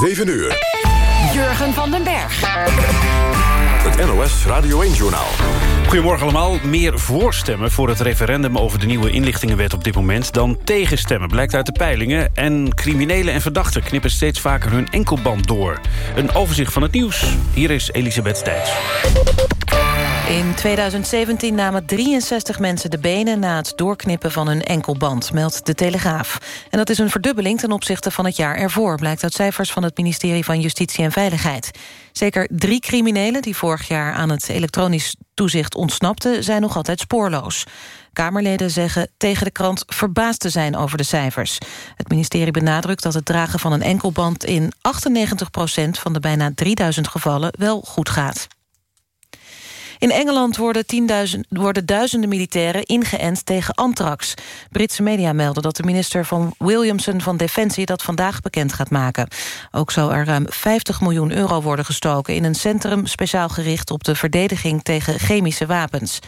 7 uur. Jurgen van den Berg. Het NOS Radio 1-journaal. Goedemorgen allemaal. Meer voorstemmen voor het referendum over de nieuwe inlichtingenwet op dit moment... dan tegenstemmen, blijkt uit de peilingen. En criminelen en verdachten knippen steeds vaker hun enkelband door. Een overzicht van het nieuws. Hier is Elisabeth Stijns. In 2017 namen 63 mensen de benen na het doorknippen van hun enkelband, meldt de Telegraaf. En dat is een verdubbeling ten opzichte van het jaar ervoor, blijkt uit cijfers van het ministerie van Justitie en Veiligheid. Zeker drie criminelen die vorig jaar aan het elektronisch toezicht ontsnapten, zijn nog altijd spoorloos. Kamerleden zeggen tegen de krant verbaasd te zijn over de cijfers. Het ministerie benadrukt dat het dragen van een enkelband in 98% van de bijna 3000 gevallen wel goed gaat. In Engeland worden, worden duizenden militairen ingeënt tegen anthrax. Britse media melden dat de minister van Williamson van Defensie... dat vandaag bekend gaat maken. Ook zou er ruim 50 miljoen euro worden gestoken... in een centrum speciaal gericht op de verdediging tegen chemische wapens.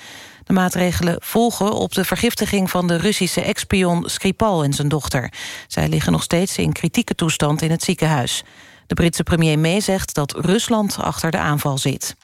De maatregelen volgen op de vergiftiging van de Russische ex-spion Skripal en zijn dochter. Zij liggen nog steeds in kritieke toestand in het ziekenhuis. De Britse premier May zegt dat Rusland achter de aanval zit.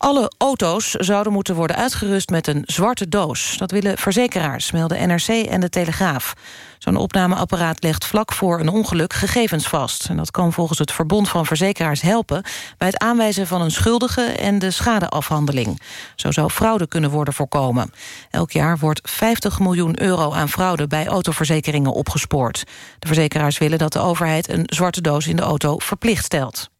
Alle auto's zouden moeten worden uitgerust met een zwarte doos. Dat willen verzekeraars, melden NRC en de Telegraaf. Zo'n opnameapparaat legt vlak voor een ongeluk gegevens vast. En dat kan volgens het Verbond van Verzekeraars helpen... bij het aanwijzen van een schuldige en de schadeafhandeling. Zo zou fraude kunnen worden voorkomen. Elk jaar wordt 50 miljoen euro aan fraude... bij autoverzekeringen opgespoord. De verzekeraars willen dat de overheid een zwarte doos in de auto verplicht stelt.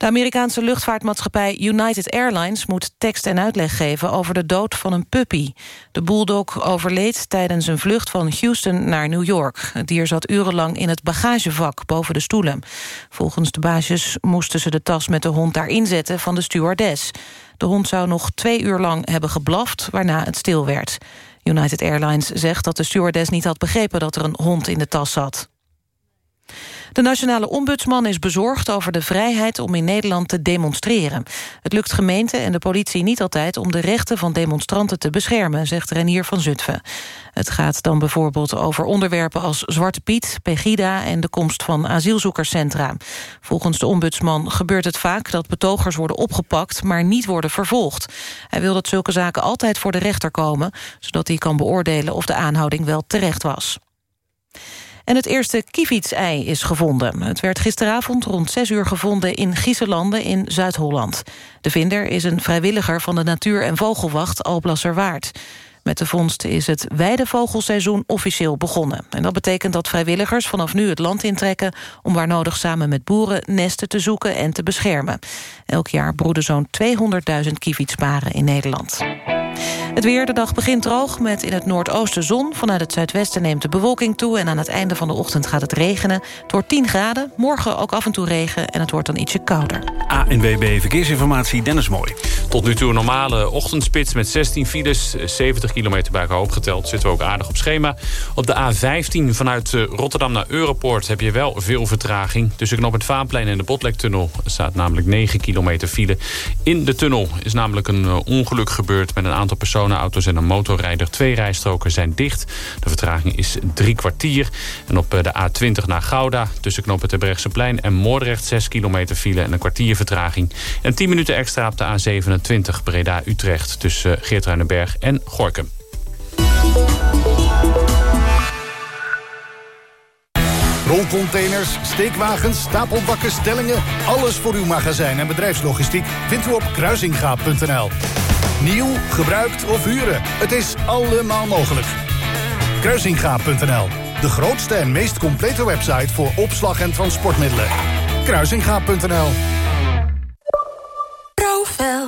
De Amerikaanse luchtvaartmaatschappij United Airlines moet tekst en uitleg geven over de dood van een puppy. De bulldog overleed tijdens een vlucht van Houston naar New York. Het dier zat urenlang in het bagagevak boven de stoelen. Volgens de baasjes moesten ze de tas met de hond daarin zetten van de stewardess. De hond zou nog twee uur lang hebben geblaft, waarna het stil werd. United Airlines zegt dat de stewardess niet had begrepen dat er een hond in de tas zat. De nationale ombudsman is bezorgd over de vrijheid om in Nederland te demonstreren. Het lukt gemeente en de politie niet altijd om de rechten van demonstranten te beschermen, zegt Renier van Zutphen. Het gaat dan bijvoorbeeld over onderwerpen als Zwarte Piet, Pegida en de komst van asielzoekerscentra. Volgens de ombudsman gebeurt het vaak dat betogers worden opgepakt, maar niet worden vervolgd. Hij wil dat zulke zaken altijd voor de rechter komen, zodat hij kan beoordelen of de aanhouding wel terecht was. En het eerste kievitsei is gevonden. Het werd gisteravond rond 6 uur gevonden in Gieselanden in Zuid-Holland. De vinder is een vrijwilliger van de natuur- en vogelwacht Alblasserwaard. Met de vondst is het weidevogelseizoen officieel begonnen. En dat betekent dat vrijwilligers vanaf nu het land intrekken... om waar nodig samen met boeren nesten te zoeken en te beschermen. Elk jaar broeden zo'n 200.000 kievitsparen in Nederland. Het weer, de dag begint droog met in het noordoosten zon. Vanuit het zuidwesten neemt de bewolking toe... en aan het einde van de ochtend gaat het regenen. Het wordt 10 graden, morgen ook af en toe regen... en het wordt dan ietsje kouder. ANWB Verkeersinformatie, Dennis Mooi. Tot nu toe een normale ochtendspits met 16 files. 70 kilometer bij elkaar opgeteld. Zitten we ook aardig op schema. Op de A15 vanuit eh, Rotterdam naar Europoort heb je wel veel vertraging. Tussen knop het Vaanplein en de Botlektunnel staat namelijk 9 kilometer file. In de tunnel is namelijk een eh, ongeluk gebeurd met een aantal personenauto's en een motorrijder. Twee rijstroken zijn dicht. De vertraging is drie kwartier. En op eh, de A20 naar Gouda tussen knoppen Terbrechtseplein en Moordrecht 6 kilometer file en een kwartier vertraging. En 10 minuten extra op de A27 Breda-Utrecht tussen Geertruidenberg en Gorkum. Rolcontainers, steekwagens, stapelbakken, stellingen... alles voor uw magazijn en bedrijfslogistiek vindt u op kruisingaap.nl. Nieuw, gebruikt of huren, het is allemaal mogelijk. Kruisingaap.nl, de grootste en meest complete website... voor opslag en transportmiddelen. Kruisingaap.nl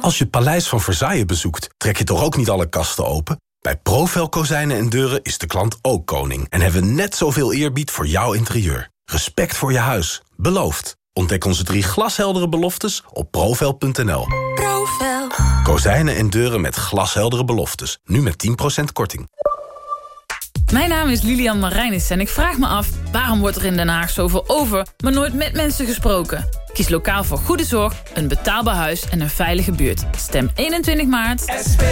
Als je het Paleis van Versailles bezoekt, trek je toch ook niet alle kasten open? Bij Profel Kozijnen en Deuren is de klant ook koning... en hebben we net zoveel eerbied voor jouw interieur. Respect voor je huis. Beloofd. Ontdek onze drie glasheldere beloftes op profel.nl. Profel. Kozijnen en deuren met glasheldere beloftes. Nu met 10% korting. Mijn naam is Lilian Marijnis en ik vraag me af... waarom wordt er in Den Haag zoveel over, maar nooit met mensen gesproken? Kies lokaal voor goede zorg, een betaalbaar huis en een veilige buurt. Stem 21 maart. SP.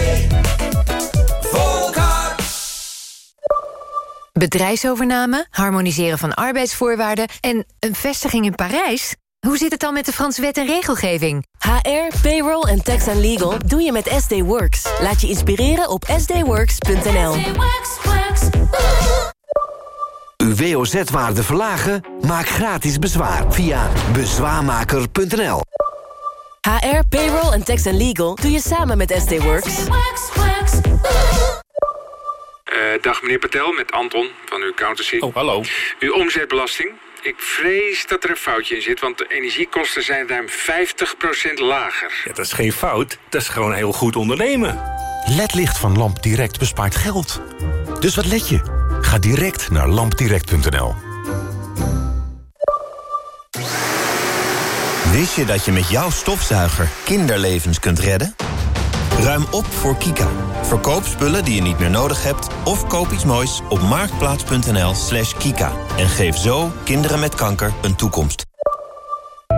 Bedrijfsovername, harmoniseren van arbeidsvoorwaarden en een vestiging in Parijs? Hoe zit het dan met de Franse wet en regelgeving? HR, payroll en tax and legal doe je met SD Works. Laat je inspireren op sdworks.nl. Uw WOZ-waarde verlagen? Maak gratis bezwaar via bezwaarmaker.nl. HR, payroll en tax and legal doe je samen met SD Works. Uh, dag meneer Patel, met Anton van uw accountancy. Oh, hallo. Uw omzetbelasting. Ik vrees dat er een foutje in zit, want de energiekosten zijn ruim 50% lager. Ja, dat is geen fout, dat is gewoon heel goed ondernemen. LED-licht van Lamp Direct bespaart geld. Dus wat let je? Ga direct naar lampdirect.nl. Wist je dat je met jouw stofzuiger kinderlevens kunt redden? Ruim op voor Kika. Verkoop spullen die je niet meer nodig hebt... of koop iets moois op marktplaats.nl slash kika. En geef zo kinderen met kanker een toekomst.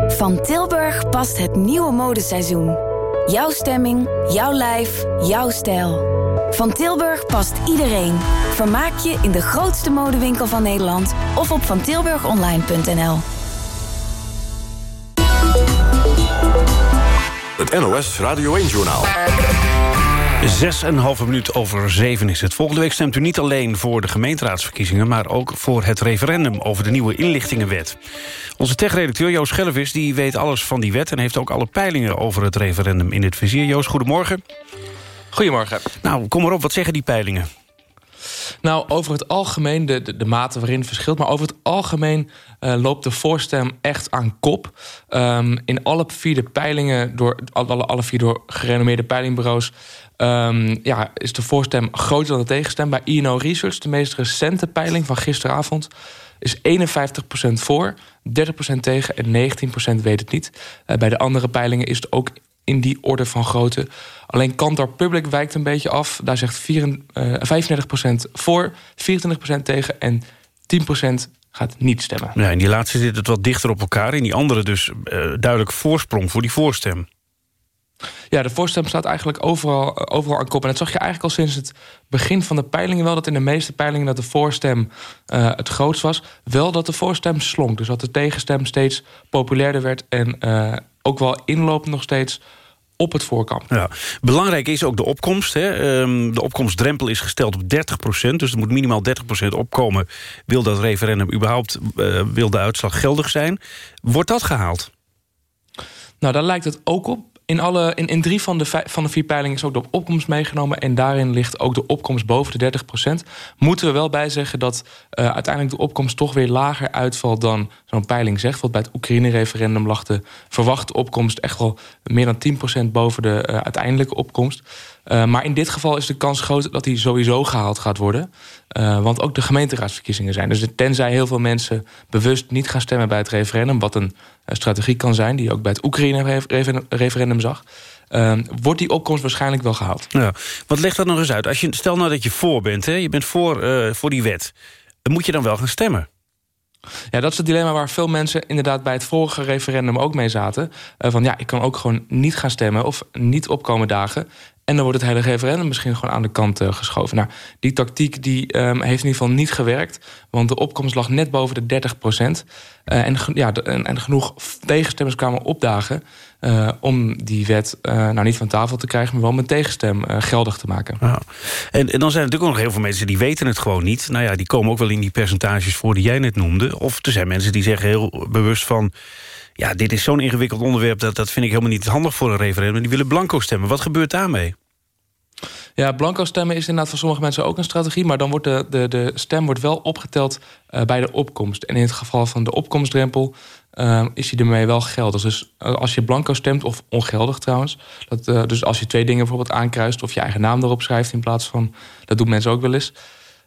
Van Tilburg past het nieuwe modeseizoen. Jouw stemming, jouw lijf, jouw stijl. Van Tilburg past iedereen. Vermaak je in de grootste modewinkel van Nederland... of op vantilburgonline.nl. Het NOS Radio 1-journaal. Zes en een halve minuut over zeven is het. Volgende week stemt u niet alleen voor de gemeenteraadsverkiezingen... maar ook voor het referendum over de nieuwe inlichtingenwet. Onze tech-redacteur Joost Schellevis die weet alles van die wet... en heeft ook alle peilingen over het referendum in het vizier. Joost, goedemorgen. Goedemorgen. Nou, kom maar op. Wat zeggen die peilingen? Nou, over het algemeen, de, de, de mate waarin het verschilt... maar over het algemeen uh, loopt de voorstem echt aan kop. Um, in alle vier de peilingen, door, alle, alle vier door gerenommeerde peilingbureaus... Um, ja, is de voorstem groter dan de tegenstem. Bij INO Research, de meest recente peiling van gisteravond... is 51% voor, 30% tegen en 19% weet het niet. Uh, bij de andere peilingen is het ook in die orde van grootte. Alleen Kantar Public wijkt een beetje af. Daar zegt 4, uh, 35% voor, 24% tegen en 10% gaat niet stemmen. Ja, in die laatste zit het wat dichter op elkaar. In die andere dus uh, duidelijk voorsprong voor die voorstem. Ja, de voorstem staat eigenlijk overal, overal aan kop. En dat zag je eigenlijk al sinds het begin van de peilingen wel... dat in de meeste peilingen dat de voorstem uh, het grootst was. Wel dat de voorstem slonk. Dus dat de tegenstem steeds populairder werd... en uh, ook wel inloopt nog steeds op het voorkamp. Ja. Belangrijk is ook de opkomst. Hè. Um, de opkomstdrempel is gesteld op 30% Dus er moet minimaal 30% opkomen... wil dat referendum überhaupt, uh, wil de uitslag geldig zijn. Wordt dat gehaald? Nou, daar lijkt het ook op in, alle, in, in drie van de, van de vier peilingen is ook de opkomst meegenomen. En daarin ligt ook de opkomst boven de 30 procent. Moeten we wel bij zeggen dat uh, uiteindelijk de opkomst toch weer lager uitvalt dan zo'n peiling zegt. Want bij het Oekraïne-referendum lag de verwachte opkomst echt wel meer dan 10 procent boven de uh, uiteindelijke opkomst. Uh, maar in dit geval is de kans groot dat die sowieso gehaald gaat worden. Uh, want ook de gemeenteraadsverkiezingen zijn. Dus tenzij heel veel mensen bewust niet gaan stemmen bij het referendum... wat een uh, strategie kan zijn, die je ook bij het Oekraïne-referendum zag... Uh, wordt die opkomst waarschijnlijk wel gehaald. Ja. Wat legt dat nog eens uit? Als je, stel nou dat je voor bent, hè? je bent voor, uh, voor die wet... dan moet je dan wel gaan stemmen? Ja, dat is het dilemma waar veel mensen inderdaad bij het vorige referendum ook mee zaten. Uh, van ja, ik kan ook gewoon niet gaan stemmen of niet opkomen dagen. En dan wordt het hele referendum misschien gewoon aan de kant uh, geschoven. Nou, die tactiek die, um, heeft in ieder geval niet gewerkt. Want de opkomst lag net boven de 30 procent. Uh, en, ja, en, en, genoeg tegenstemmers kwamen opdagen... Uh, om die wet nou niet van tafel te krijgen... maar wel met tegenstem geldig te maken. Ja. En, en dan zijn er natuurlijk ook nog heel veel mensen die weten het gewoon niet. Nou ja, die komen ook wel in die percentages voor die jij net noemde. Of er zijn mensen die zeggen heel bewust van ja, dit is zo'n ingewikkeld onderwerp... Dat, dat vind ik helemaal niet handig voor een referendum. Die willen blanco stemmen. Wat gebeurt daarmee? Ja, blanco stemmen is inderdaad voor sommige mensen ook een strategie... maar dan wordt de, de, de stem wordt wel opgeteld uh, bij de opkomst. En in het geval van de opkomstdrempel uh, is die ermee wel geldig. Dus uh, als je blanco stemt, of ongeldig trouwens... Dat, dus als je twee dingen bijvoorbeeld aankruist... of je eigen naam erop schrijft in plaats van... dat doen mensen ook wel eens...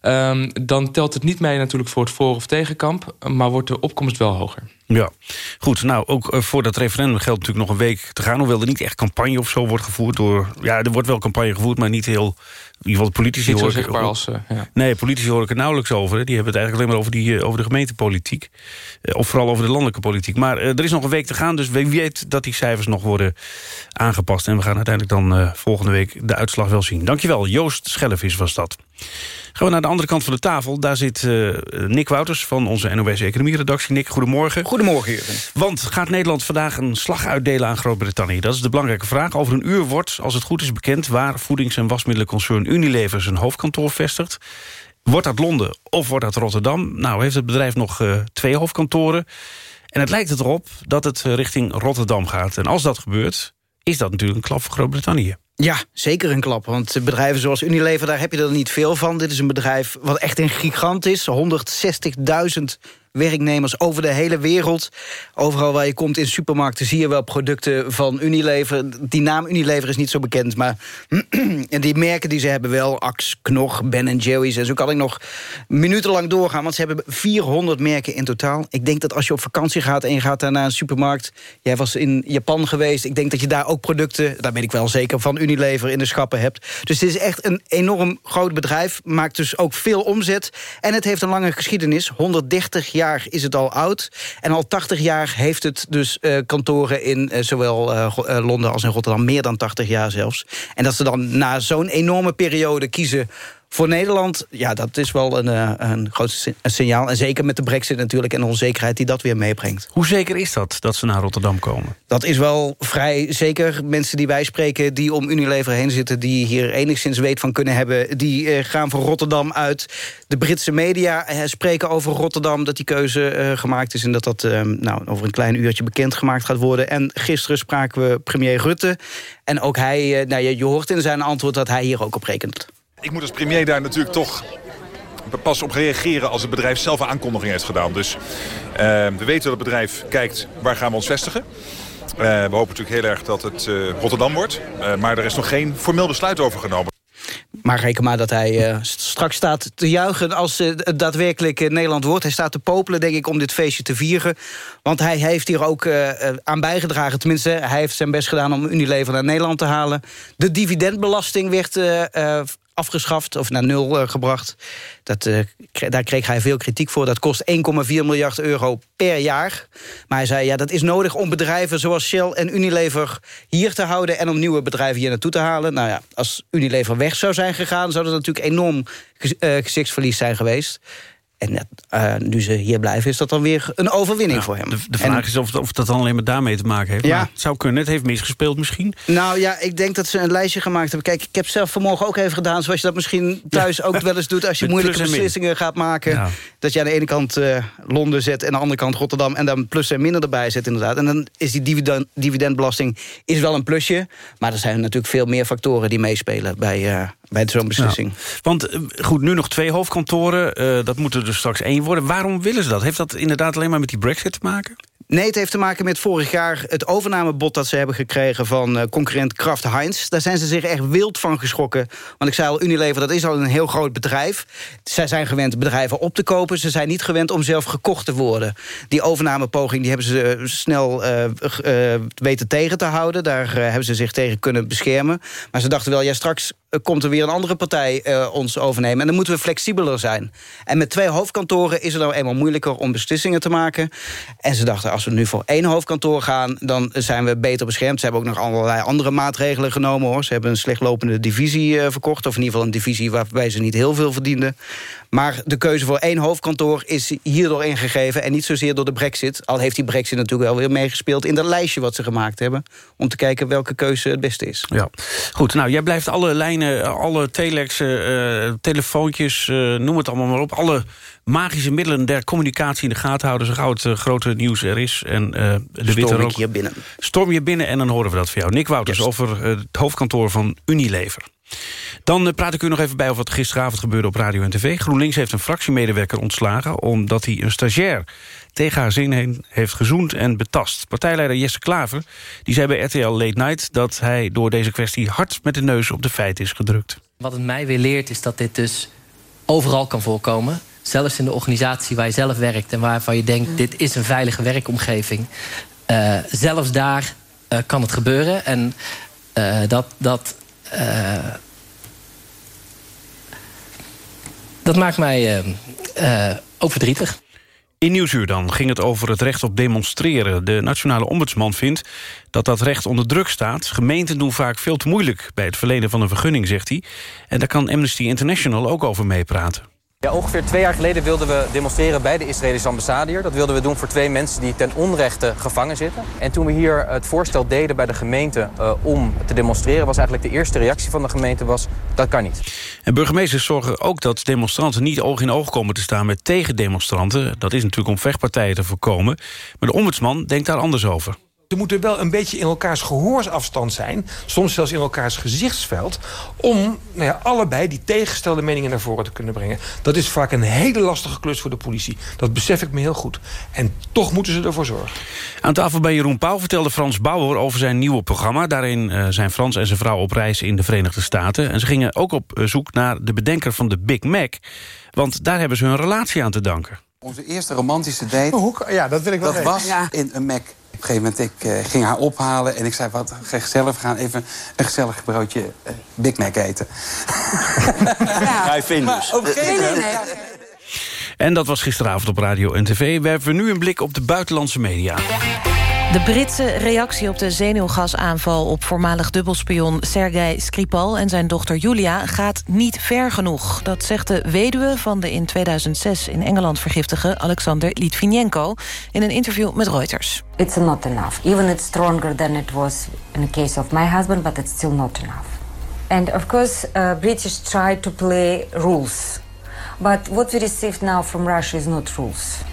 Um, dan telt het niet mee natuurlijk voor het voor- of tegenkamp... maar wordt de opkomst wel hoger. Ja, goed. Nou, ook uh, voor dat referendum geldt natuurlijk nog een week te gaan. Hoewel er niet echt campagne of zo wordt gevoerd door... Ja, er wordt wel campagne gevoerd, maar niet heel... In ieder geval de politici Niet zo ik- zichtbaar als... eh, ja. Nee, politici hoor ik er nauwelijks over. hè. Die hebben het eigenlijk alleen maar over, die, eh, over de gemeentepolitiek. Eh, Of vooral over de landelijke politiek. Maar eh, er is nog een week te gaan, dus wie weet dat die cijfers nog worden aangepast. En we gaan uiteindelijk dan eh, volgende week de uitslag wel zien. Dankjewel, Joost Schellevis was dat. Gaan we naar de andere kant van de tafel. Daar zit eh, Nick Wouters van onze NOS Economie-redactie. Nick, goedemorgen. Goedemorgen, Jurgen. Want gaat Nederland vandaag een slag uitdelen aan Groot-Brittannië? Dat is de belangrijke vraag. Over een uur wordt, als het goed is bekend... waar voedings- en wasmiddelenconcern Unilever zijn hoofdkantoor vestigt. Wordt dat Londen of wordt dat Rotterdam? Nou, heeft het bedrijf nog eh, twee hoofdkantoren. En het lijkt erop dat het eh, richting Rotterdam gaat. En als dat gebeurt, is dat natuurlijk een klap voor Groot-Brittannië. Ja, zeker een klap. Want bedrijven zoals Unilever, daar heb je er niet veel van. Dit is een bedrijf wat echt een gigant is. 160.000 werknemers over de hele wereld. Overal waar je komt in supermarkten zie je wel producten van Unilever. Die naam Unilever is niet zo bekend, maar en die merken die ze hebben wel... Axe, Knog, Ben Jerry's. En zo kan ik nog minutenlang doorgaan, want ze hebben 400 merken in totaal. Ik denk dat als je op vakantie gaat en je gaat daar naar een supermarkt... jij was in Japan geweest, ik denk dat je daar ook producten... daar ben ik wel zeker, van Unilever in de schappen hebt. Dus dit is echt een enorm groot bedrijf, maakt dus ook veel omzet. En het heeft een lange geschiedenis, 130 jaar is het al oud. En al 80 jaar heeft het dus eh, kantoren in eh, zowel eh, Londen als in Rotterdam. Meer dan 80 jaar zelfs. En dat ze dan na zo'n enorme periode kiezen voor Nederland... ja, dat is wel een, eh, een groot signaal. En zeker met de brexit natuurlijk en de onzekerheid die dat weer meebrengt. Hoe zeker is dat, dat ze naar Rotterdam komen? Dat is wel vrij zeker. Mensen die wij spreken, die om Unilever heen zitten... die hier enigszins weet van kunnen hebben... die eh, gaan voor Rotterdam uit. De Britse media eh, spreken over Rotterdam... dat die keuze gemaakt is... en dat dat eh, nou, over een klein uurtje bekendgemaakt gaat worden. En gisteren spraken we premier Rutte. En ook hij, nou, je, je hoort in zijn antwoord... dat hij hier ook op rekent. Ik moet als premier daar natuurlijk toch pas op reageren als het bedrijf zelf een aankondiging heeft gedaan. Dus eh, we weten dat het bedrijf kijkt waar gaan we ons vestigen. Eh, we hopen natuurlijk heel erg dat het eh, Rotterdam wordt. Eh, maar er is nog geen formeel besluit over genomen. Maar reken maar dat hij st- straks staat te juichen als het daadwerkelijk Nederland wordt. Hij staat te popelen, denk ik, om dit feestje te vieren. Want hij heeft hier ook aan bijgedragen. Tenminste, hij heeft zijn best gedaan om Unilever naar Nederland te halen. De dividendbelasting werd afgeschaft of naar nul eh, gebracht. Dat, eh, daar kreeg hij veel kritiek voor. Dat kost 1,4 miljard euro per jaar. Maar hij zei, ja, dat is nodig om bedrijven zoals Shell en Unilever hier te houden... en om nieuwe bedrijven hier naartoe te halen. Nou ja, als Unilever weg zou zijn gegaan... zou dat natuurlijk enorm eh, gezichtsverlies zijn geweest. En eh, nu ze hier blijven, is dat dan weer een overwinning voor hem. De, de vraag En- is of, of dat dan alleen maar daarmee te maken heeft. Ja. Maar het zou kunnen, het heeft misgespeeld misschien. Nou ja, ik denk dat ze een lijstje gemaakt hebben. Kijk, ik heb zelf vanmorgen ook even gedaan... zoals je dat misschien thuis ook wel eens doet... als je Met moeilijke beslissingen gaat maken. Dat je aan de ene kant eh, Londen zet... en aan de andere kant Rotterdam... en dan plus en minder erbij zet inderdaad. En dan is die dividend, dividendbelasting is wel een plusje. Maar er zijn natuurlijk veel meer factoren die meespelen... bij, eh, bij zo'n beslissing. Want eh, goed, nu nog twee hoofdkantoren. eh, dat moet er dus straks één worden. Waarom willen ze dat? Heeft dat inderdaad alleen maar met die brexit te maken? Nee, het heeft te maken met vorig jaar het overnamebod dat ze hebben gekregen van eh, concurrent Kraft Heinz. Daar zijn ze zich echt wild van geschrokken. Want ik zei al, Unilever, dat is al een heel groot bedrijf. Zij zijn gewend bedrijven op te kopen. Ze zijn niet gewend om zelf gekocht te worden. Die overnamepoging die hebben ze snel weten tegen te houden. Daar hebben ze zich tegen kunnen beschermen. Maar ze dachten wel, ja, straks komt er weer een andere partij eh, ons overnemen. En dan moeten we flexibeler zijn. En met twee hoofdkantoren is het nou eenmaal moeilijker om beslissingen te maken. En ze dachten, als we nu voor één hoofdkantoor gaan... dan zijn we beter beschermd. Ze hebben ook nog allerlei andere maatregelen genomen. hoor. Ze hebben een slecht lopende divisie eh, verkocht. Of in ieder geval een divisie waarbij ze niet heel veel verdienden. Maar de keuze voor één hoofdkantoor is hierdoor ingegeven... en niet zozeer door de brexit. Al heeft die brexit natuurlijk wel weer meegespeeld... in dat lijstje wat ze gemaakt hebben... om te kijken welke keuze het beste is. Ja, goed. Nou, jij blijft alle lijnen, alle telex, eh, telefoontjes, eh, noem het allemaal maar op. Alle magische middelen der communicatie in de gaten houden... zo gauw het eh, grote nieuws er is. En eh, de Storm witte hier binnen. Storm je binnen en dan horen we dat van jou. Nick Wouters over het hoofdkantoor van Unilever. Dan eh, praat ik u nog even bij over wat gisteravond gebeurde op radio en tv. GroenLinks heeft een fractiemedewerker ontslagen... omdat hij een stagiair tegen haar zin heen heeft gezoend en betast. Partijleider Jesse Klaver die zei bij RTL Late Night... dat hij door deze kwestie hard met de neus op de feiten is gedrukt. Wat het mij weer leert is dat dit dus overal kan voorkomen. zelfs in de organisatie waar je zelf werkt... en waarvan je denkt, dit is een veilige werkomgeving... Uh, zelfs daar uh, kan het gebeuren. En dat... dat dat maakt mij ook verdrietig. In Nieuwsuur dan ging het over het recht op demonstreren. De nationale ombudsman vindt dat dat recht onder druk staat. Gemeenten doen vaak veel te moeilijk bij het verlenen van een vergunning, zegt hij. En daar kan Amnesty International ook over meepraten. Ongeveer twee jaar geleden wilden we demonstreren bij de Israëlische ambassade hier. Dat wilden we doen voor twee mensen die ten onrechte gevangen zitten. En toen we hier het voorstel deden bij de gemeente uh, om te demonstreren... was eigenlijk de eerste reactie van de gemeente was, dat kan niet. En burgemeesters zorgen ook dat demonstranten niet oog in oog komen te staan met tegendemonstranten. Dat is natuurlijk om vechtpartijen te voorkomen. Maar de ombudsman denkt daar anders over. Er moet er wel een beetje in elkaars gehoorsafstand zijn... soms zelfs in elkaars gezichtsveld... om nou ja, allebei die tegengestelde meningen naar voren te kunnen brengen. Dat is vaak een hele lastige klus voor de politie. Dat besef ik me heel goed. En toch moeten ze ervoor zorgen. Aan tafel bij Jeroen Pauw vertelde Frans Bauer over zijn nieuwe programma. Daarin uh, zijn Frans en zijn vrouw op reis in de Verenigde Staten. En ze gingen ook op zoek naar de bedenker van de Big Mac. Want daar hebben ze hun relatie aan te danken. Onze eerste romantische date, ja, dat, wil ik wel dat was ja. in een Mac een gegeven moment ik, uh, ging haar ophalen en ik zei: Wat gezellig, we gaan even een gezellig broodje uh, Big Mac eten. Ja, Hij vindt dus. Nee, nee, nee. En dat was gisteravond op Radio en TV. We hebben nu een blik op de buitenlandse media. De Britse reactie op de zenuwgasaanval op voormalig dubbelspion Sergei Skripal en zijn dochter Julia gaat niet ver genoeg. Dat zegt de weduwe van de in 2006 in Engeland vergiftige Alexander Litvinenko in een interview met Reuters. It's not enough. Even it's stronger than it was in the case of my husband, but it's still not enough. And of course, uh, British try to play rules. But what we received now from Russia is not rules.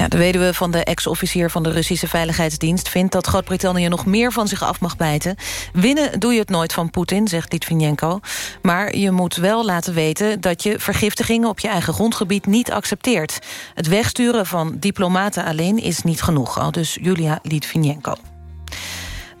Ja, de weduwe van de ex-officier van de Russische Veiligheidsdienst... vindt dat Groot-Brittannië nog meer van zich af mag bijten. Winnen doe je het nooit van Poetin, zegt Litvinenko. Maar je moet wel laten weten dat je vergiftigingen... op je eigen grondgebied niet accepteert. Het wegsturen van diplomaten alleen is niet genoeg. Al dus Julia Litvinenko.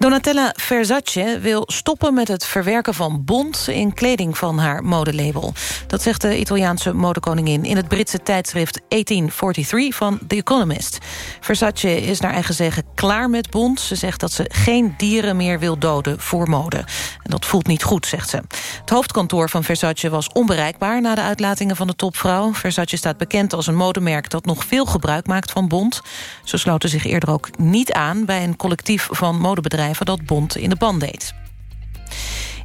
Donatella Versace wil stoppen met het verwerken van bont... in kleding van haar modelabel. Dat zegt de Italiaanse modekoningin... in het Britse tijdschrift 1843 van The Economist. Versace is naar eigen zeggen klaar met bont. Ze zegt dat ze geen dieren meer wil doden voor mode. En dat voelt niet goed, zegt ze. Het hoofdkantoor van Versace was onbereikbaar... na de uitlatingen van de topvrouw. Versace staat bekend als een modemerk... dat nog veel gebruik maakt van bont. Ze sloten zich eerder ook niet aan... bij een collectief van modebedrijven dat Bond in de ban deed.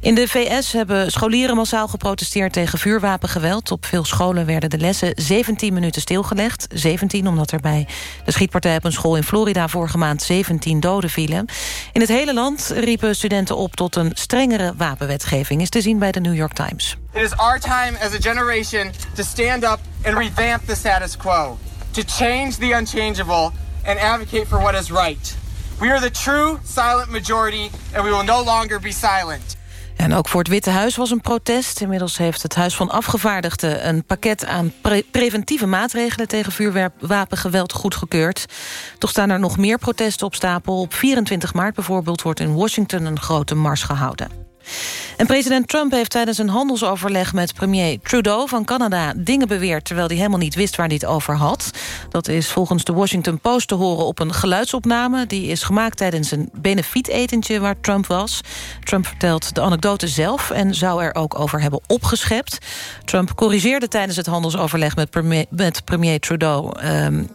In de VS hebben scholieren massaal geprotesteerd tegen vuurwapengeweld. Op veel scholen werden de lessen 17 minuten stilgelegd. 17 omdat er bij de schietpartij op een school in Florida vorige maand 17 doden vielen. In het hele land riepen studenten op tot een strengere wapenwetgeving. Is te zien bij de New York Times. It is our time as a generation to stand up and revamp the status quo. To change the unchangeable and advocate for what is right. We are the true silent majority and we will no longer be silent. En ook voor het Witte Huis was een protest. Inmiddels heeft het Huis van Afgevaardigden... een pakket aan preventieve maatregelen tegen vuurwapengeweld goedgekeurd. Toch staan er nog meer protesten op stapel. Op 24 maart bijvoorbeeld wordt in Washington een grote mars gehouden. En president Trump heeft tijdens een handelsoverleg met premier Trudeau van Canada dingen beweerd terwijl hij helemaal niet wist waar hij het over had. Dat is volgens de Washington Post te horen op een geluidsopname. Die is gemaakt tijdens een benefietetentje waar Trump was. Trump vertelt de anekdote zelf en zou er ook over hebben opgeschept. Trump corrigeerde tijdens het handelsoverleg met premier, met premier Trudeau... Um,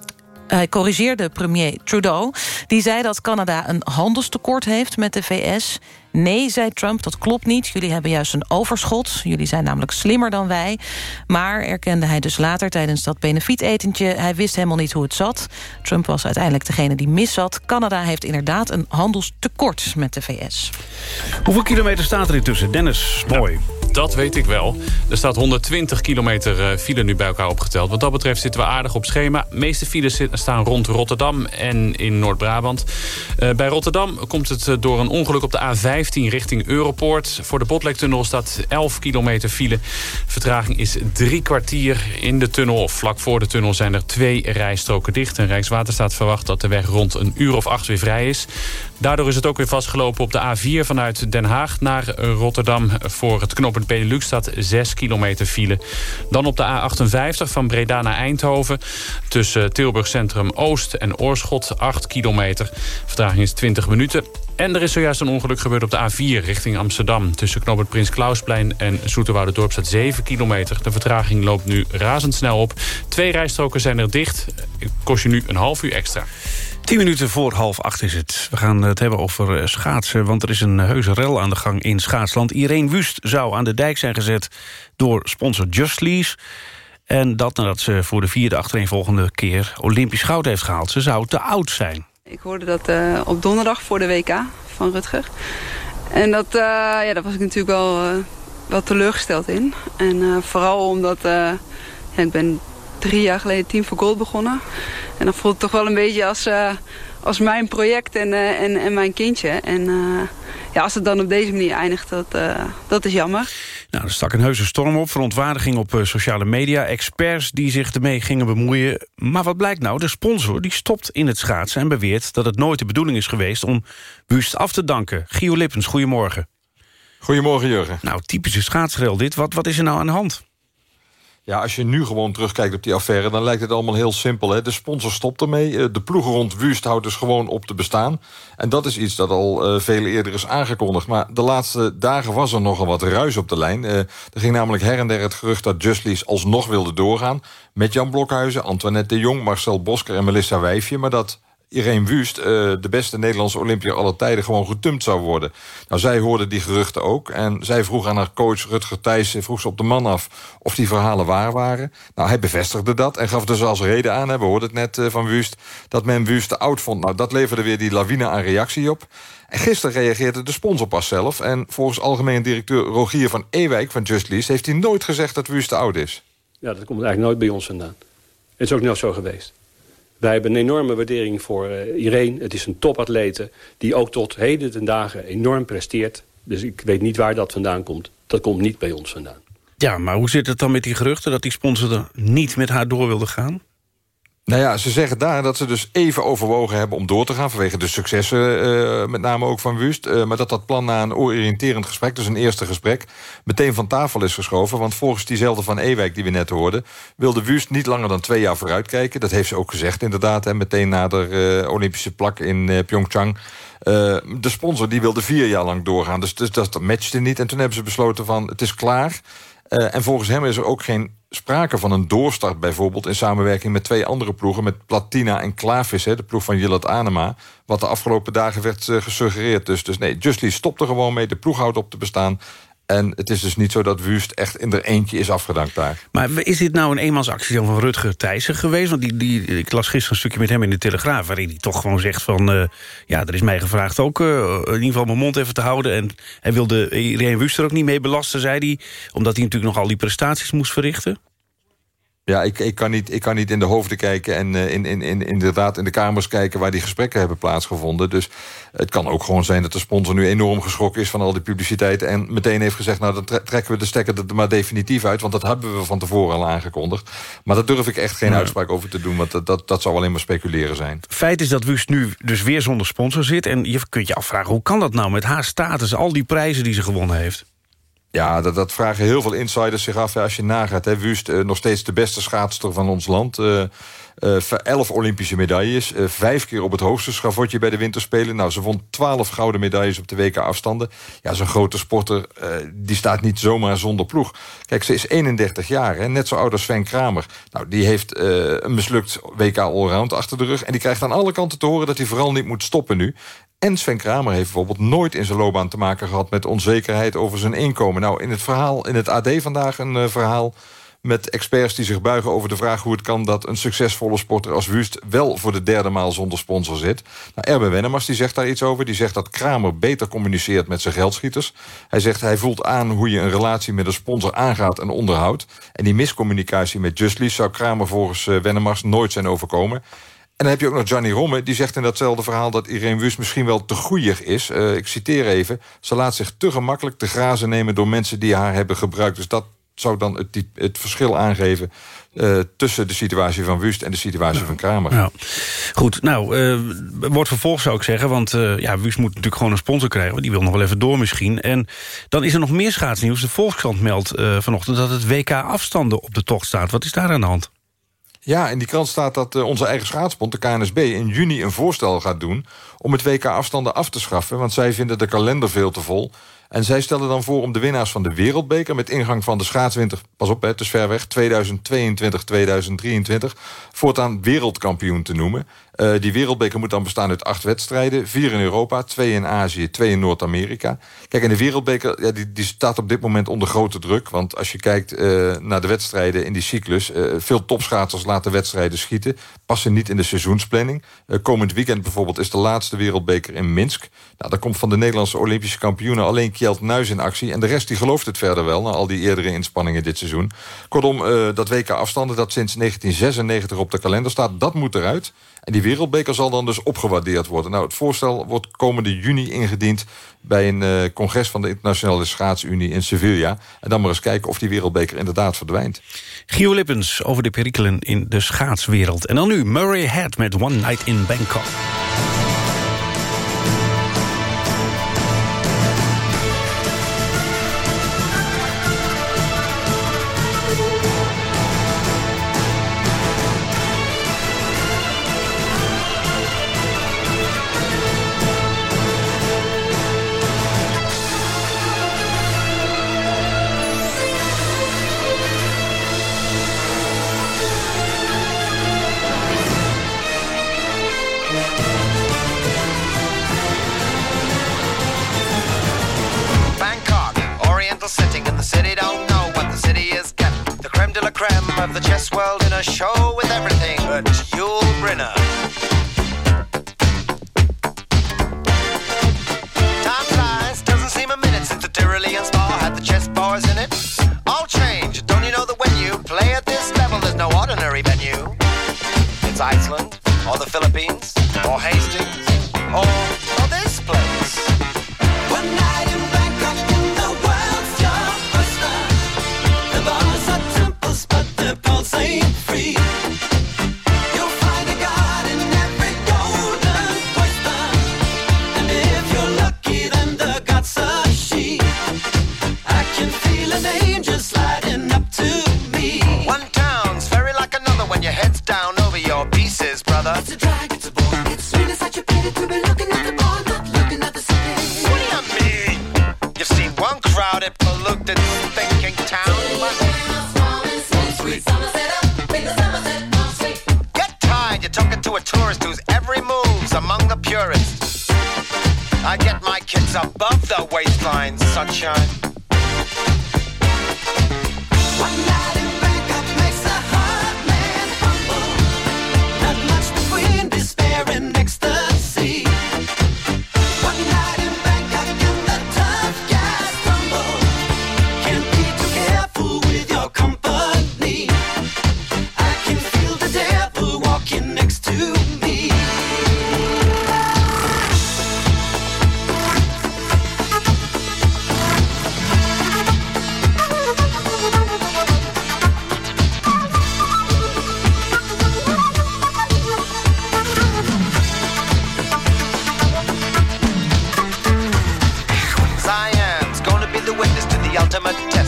hij corrigeerde premier Trudeau. Die zei dat Canada een handelstekort heeft met de VS. Nee, zei Trump, dat klopt niet. Jullie hebben juist een overschot. Jullie zijn namelijk slimmer dan wij. Maar erkende hij dus later tijdens dat benefietetentje... hij wist helemaal niet hoe het zat. Trump was uiteindelijk degene die mis zat. Canada heeft inderdaad een handelstekort met de VS. Hoeveel kilometer staat er intussen? Dennis, mooi. Dat weet ik wel. Er staat 120 kilometer eh, file nu bij elkaar opgeteld. Wat dat betreft zitten we aardig op schema. De meeste files staan rond Rotterdam en in Noord-Brabant. Uh, bij Rotterdam komt het eh, door een ongeluk op de A15 richting Europoort. Voor de Botlektunnel staat 11 kilometer file. Vertraging is drie kwartier in de tunnel. Of vlak voor de tunnel zijn er twee rijstroken dicht. En Rijkswaterstaat verwacht dat de weg rond een uur of acht weer vrij is. Daardoor is het ook weer vastgelopen op de A4 vanuit Den Haag naar Rotterdam... voor het knooppunt Benelux staat 6 kilometer file. Dan op de A58 van Breda naar Eindhoven. Tussen Tilburg Centrum Oost en Oorschot 8 kilometer. Vertraging is 20 minuten. En er is zojuist een ongeluk gebeurd op de A4 richting Amsterdam. Tussen knooppunt Prins Klausplein en Dorp staat 7 kilometer. De vertraging loopt nu razendsnel op. Twee rijstroken zijn er dicht. Kost je nu een half uur extra. Tien minuten voor half acht is het. We gaan het hebben over eh, schaatsen, want er is een heuse rel aan de gang in schaatsland. Irene Wust zou aan de dijk zijn gezet door sponsor Just Lease. En dat nadat ze voor de vierde achtereenvolgende keer Olympisch goud heeft gehaald. Ze zou te oud zijn. Ik hoorde dat uh, op donderdag voor de WK van Rutger. En dat, uh, ja, daar was ik natuurlijk wel, uh, teleurgesteld in. En vooral omdat ja, ik ben drie jaar geleden Team for Gold begonnen. En dat voelt het toch wel een beetje als, als mijn project en, en, en mijn kindje. En ja, als het dan op deze manier eindigt, dat, dat is jammer. Nou, er stak een heuse storm op, verontwaardiging op sociale media... experts die zich ermee gingen bemoeien. Maar wat blijkt nou? De sponsor die stopt in het schaatsen... en beweert dat het nooit de bedoeling is geweest om Wust af te danken. Gio Lippens, goedemorgen. Goedemorgen, Jurgen. Nou, typische schaatsrel dit. Wat, wat is er nou aan de hand? Ja, als je nu gewoon terugkijkt op die affaire... dan lijkt het allemaal heel simpel. Hè? De sponsor stopt ermee. Eh, de ploegen rond Wust houdt dus gewoon op te bestaan. En dat is iets dat al uh, veel eerder is aangekondigd. Maar de laatste dagen was er nogal wat ruis op de lijn. Uh, er ging namelijk her en der het gerucht dat Justlies alsnog wilde doorgaan... met Jan Blokhuizen, Antoinette de Jong, Marcel Bosker en Melissa Wijfje. Maar dat Irene Wust, uh, de beste Nederlandse Olympiër aller tijden... gewoon getumpt zou worden. Nou, zij hoorde die geruchten ook. En zij vroeg aan haar coach Rutger Thijs... vroeg ze op de man af of die verhalen waar waren. Nou, hij bevestigde dat en gaf dus als reden aan... Hè, we hoorden het net uh, van Wust, dat men Wust te oud vond. Nou, dat leverde weer die lawine aan reactie op. En gisteren reageerde de sponsor pas zelf. En volgens algemeen directeur Rogier van Ewijk van Just Lease... heeft hij nooit gezegd dat Wust te oud is. Ja, dat komt eigenlijk nooit bij ons vandaan. Het is ook nooit zo geweest. Wij hebben een enorme waardering voor uh, Irene. Het is een topatlete die ook tot heden ten dagen enorm presteert. Dus ik weet niet waar dat vandaan komt. Dat komt niet bij ons vandaan. Ja, maar hoe zit het dan met die geruchten... dat die sponsor er niet met haar door wilde gaan? Nou ja, ze zeggen daar dat ze dus even overwogen hebben om door te gaan... vanwege de successen, uh, met name ook van Wust. Uh, maar dat dat plan na een oriënterend gesprek, dus een eerste gesprek... meteen van tafel is geschoven. Want volgens diezelfde van Ewijk die we net hoorden... wilde Wust niet langer dan twee jaar vooruitkijken. Dat heeft ze ook gezegd inderdaad, hè, meteen na de uh, Olympische plak in Pyeongchang... de sponsor die wilde vier jaar lang doorgaan. Dus, dus dat matchte niet. En toen hebben ze besloten van, het is klaar... En volgens hem is er ook geen sprake van een doorstart bijvoorbeeld... in samenwerking met twee andere ploegen... met Platina en Klavis, hè, de ploeg van Jillet Anema... wat de afgelopen dagen werd uh, gesuggereerd. Dus, dus nee, Justly stopt er gewoon mee, de ploeg houdt op te bestaan... En het is dus niet zo dat Wust echt in er eentje is afgedankt daar. Maar is dit nou een eenmansactie van Rutger Thijssen geweest? Want die, die, ik las gisteren een stukje met hem in de Telegraaf... waarin hij toch gewoon zegt van... Uh, ja, er is mij gevraagd ook uh, in ieder geval mijn mond even te houden... en hij wilde Irene Wust er ook niet mee belasten, zei hij... omdat hij natuurlijk nog al die prestaties moest verrichten. Ja, ik, ik, kan niet, ik kan niet in de hoofden kijken en uh, in, in, in, inderdaad in de kamers kijken waar die gesprekken hebben plaatsgevonden. Dus het kan ook gewoon zijn dat de sponsor nu enorm geschrokken is van al die publiciteit. En meteen heeft gezegd, nou dan trekken we de stekker er maar definitief uit. Want dat hebben we van tevoren al aangekondigd. Maar daar durf ik echt geen uitspraak over te doen, want dat, dat, dat zou alleen maar speculeren zijn. Feit is dat Wust nu dus weer zonder sponsor zit. En je kunt je afvragen, hoe kan dat nou met haar status, al die prijzen die ze gewonnen heeft? Ja, dat, dat vragen heel veel insiders zich af. Als je nagaat, hè, Wust uh, nog steeds de beste schaatster van ons land. Uh, elf Olympische medailles. Uh, vijf keer op het hoogste schavotje bij de winterspelen. Nou, ze vond twaalf gouden medailles op de WK-afstanden. Ja, zo'n grote sporter, uh, die staat niet zomaar zonder ploeg. Kijk, ze is 31 jaar, hè, net zo oud als Sven Kramer. Nou, die heeft een mislukt WK Allround achter de rug. En die krijgt aan alle kanten te horen dat hij vooral niet moet stoppen nu. En Sven Kramer heeft bijvoorbeeld nooit in zijn loopbaan te maken gehad... met onzekerheid over zijn inkomen. Nou, in het verhaal, in het AD vandaag een verhaal met experts die zich buigen over de vraag hoe het kan... dat een succesvolle sporter als Wust wel voor de derde maal zonder sponsor zit. Nou, Erben Wennemars die zegt daar iets over. Die zegt dat Kramer beter communiceert met zijn geldschieters. Hij zegt hij voelt aan hoe je een relatie met een sponsor aangaat en onderhoudt. En die miscommunicatie met Justly zou Kramer volgens uh, Wennemars nooit zijn overkomen. En dan heb je ook nog Johnny Romme, die zegt in datzelfde verhaal... dat Irene Wust misschien wel te goeier is. Uh, ik citeer even. Ze laat zich te gemakkelijk te grazen nemen door mensen die haar hebben gebruikt. Dus dat zou dan het, het verschil aangeven... Uh, tussen de situatie van Wust en de situatie van Kramer. Ja. Goed, nou, uh, wordt vervolgd zou ik zeggen... want uh, ja, Wus moet natuurlijk gewoon een sponsor krijgen... want die wil nog wel even door misschien. En dan is er nog meer schaatsnieuws. De Volkskrant meldt vanochtend dat het WK afstanden op de tocht staat. Wat is daar aan de hand? Ja, in die krant staat dat onze eigen schaatsbond, de KNSB... in juni een voorstel gaat doen om het WK afstanden af te schaffen... want zij vinden de kalender veel te vol... En zij stellen dan voor om de winnaars van de Wereldbeker... met ingang van de schaatswinter, pas op, het is ver weg... 2022-2023, voortaan wereldkampioen te noemen. Uh, die wereldbeker moet dan bestaan uit acht wedstrijden. Vier in Europa, twee in Azië, twee in Noord-Amerika. Kijk, en de wereldbeker ja, die, die staat op dit moment onder grote druk. Want als je kijkt uh, naar de wedstrijden in die cyclus... Uh, veel topschaatsers laten wedstrijden schieten. Passen niet in de seizoensplanning. komend weekend bijvoorbeeld is de laatste wereldbeker in Minsk. Nou, daar komt van de Nederlandse Olympische kampioenen... alleen Kjeld Nuis in actie. En de rest die gelooft het verder wel... na al die eerdere inspanningen dit seizoen. Kortom, dat WK afstanden dat sinds 1996 op de kalender staat... dat moet eruit... En die wereldbeker zal dan dus opgewaardeerd worden. Nou, het voorstel wordt komende juni ingediend... bij een uh, congres van de Internationale Schaatsunie in Sevilla. En dan maar eens kijken of die wereldbeker inderdaad verdwijnt. Gio Lippens over de perikelen in de schaatswereld. En dan nu Murray Head met One Night in Bangkok.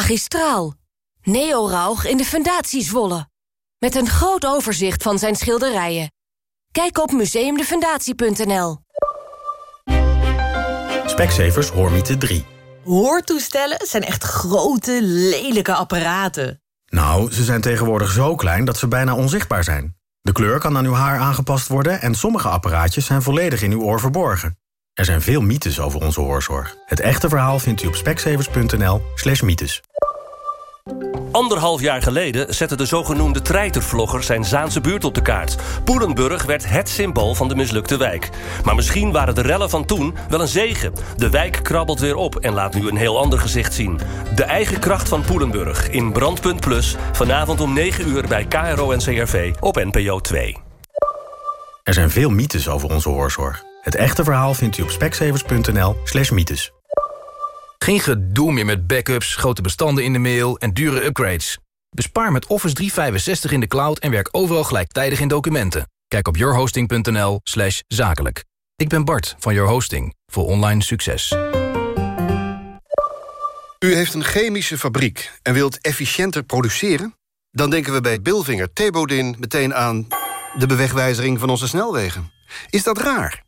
Magistraal. Neo Rauch in de Fundatie Zwolle. Met een groot overzicht van zijn schilderijen. Kijk op museumdefundatie.nl. Specsavers Hoormiete 3. Hoortoestellen zijn echt grote, lelijke apparaten. Nou, ze zijn tegenwoordig zo klein dat ze bijna onzichtbaar zijn. De kleur kan aan uw haar aangepast worden... en sommige apparaatjes zijn volledig in uw oor verborgen. Er zijn veel mythes over onze hoorzorg. Het echte verhaal vindt u op specsavers.nl slash mythes. Anderhalf jaar geleden zette de zogenoemde treitervlogger zijn Zaanse buurt op de kaart. Poelenburg werd het symbool van de mislukte wijk. Maar misschien waren de rellen van toen wel een zegen. De wijk krabbelt weer op en laat nu een heel ander gezicht zien. De eigen kracht van Poelenburg in Brandpunt Plus... vanavond om 9 uur bij KRO en CRV op NPO 2. Er zijn veel mythes over onze hoorzorg. Het echte verhaal vindt u op specsavers.nl slash mythes. Geen gedoe meer met backups, grote bestanden in de mail en dure upgrades. Bespaar met Office 365 in de cloud en werk overal gelijktijdig in documenten. Kijk op yourhosting.nl slash zakelijk. Ik ben Bart van Your Hosting voor online succes. U heeft een chemische fabriek en wilt efficiënter produceren? Dan denken we bij Bilvinger Thebodin meteen aan de bewegwijzering van onze snelwegen. Is dat raar?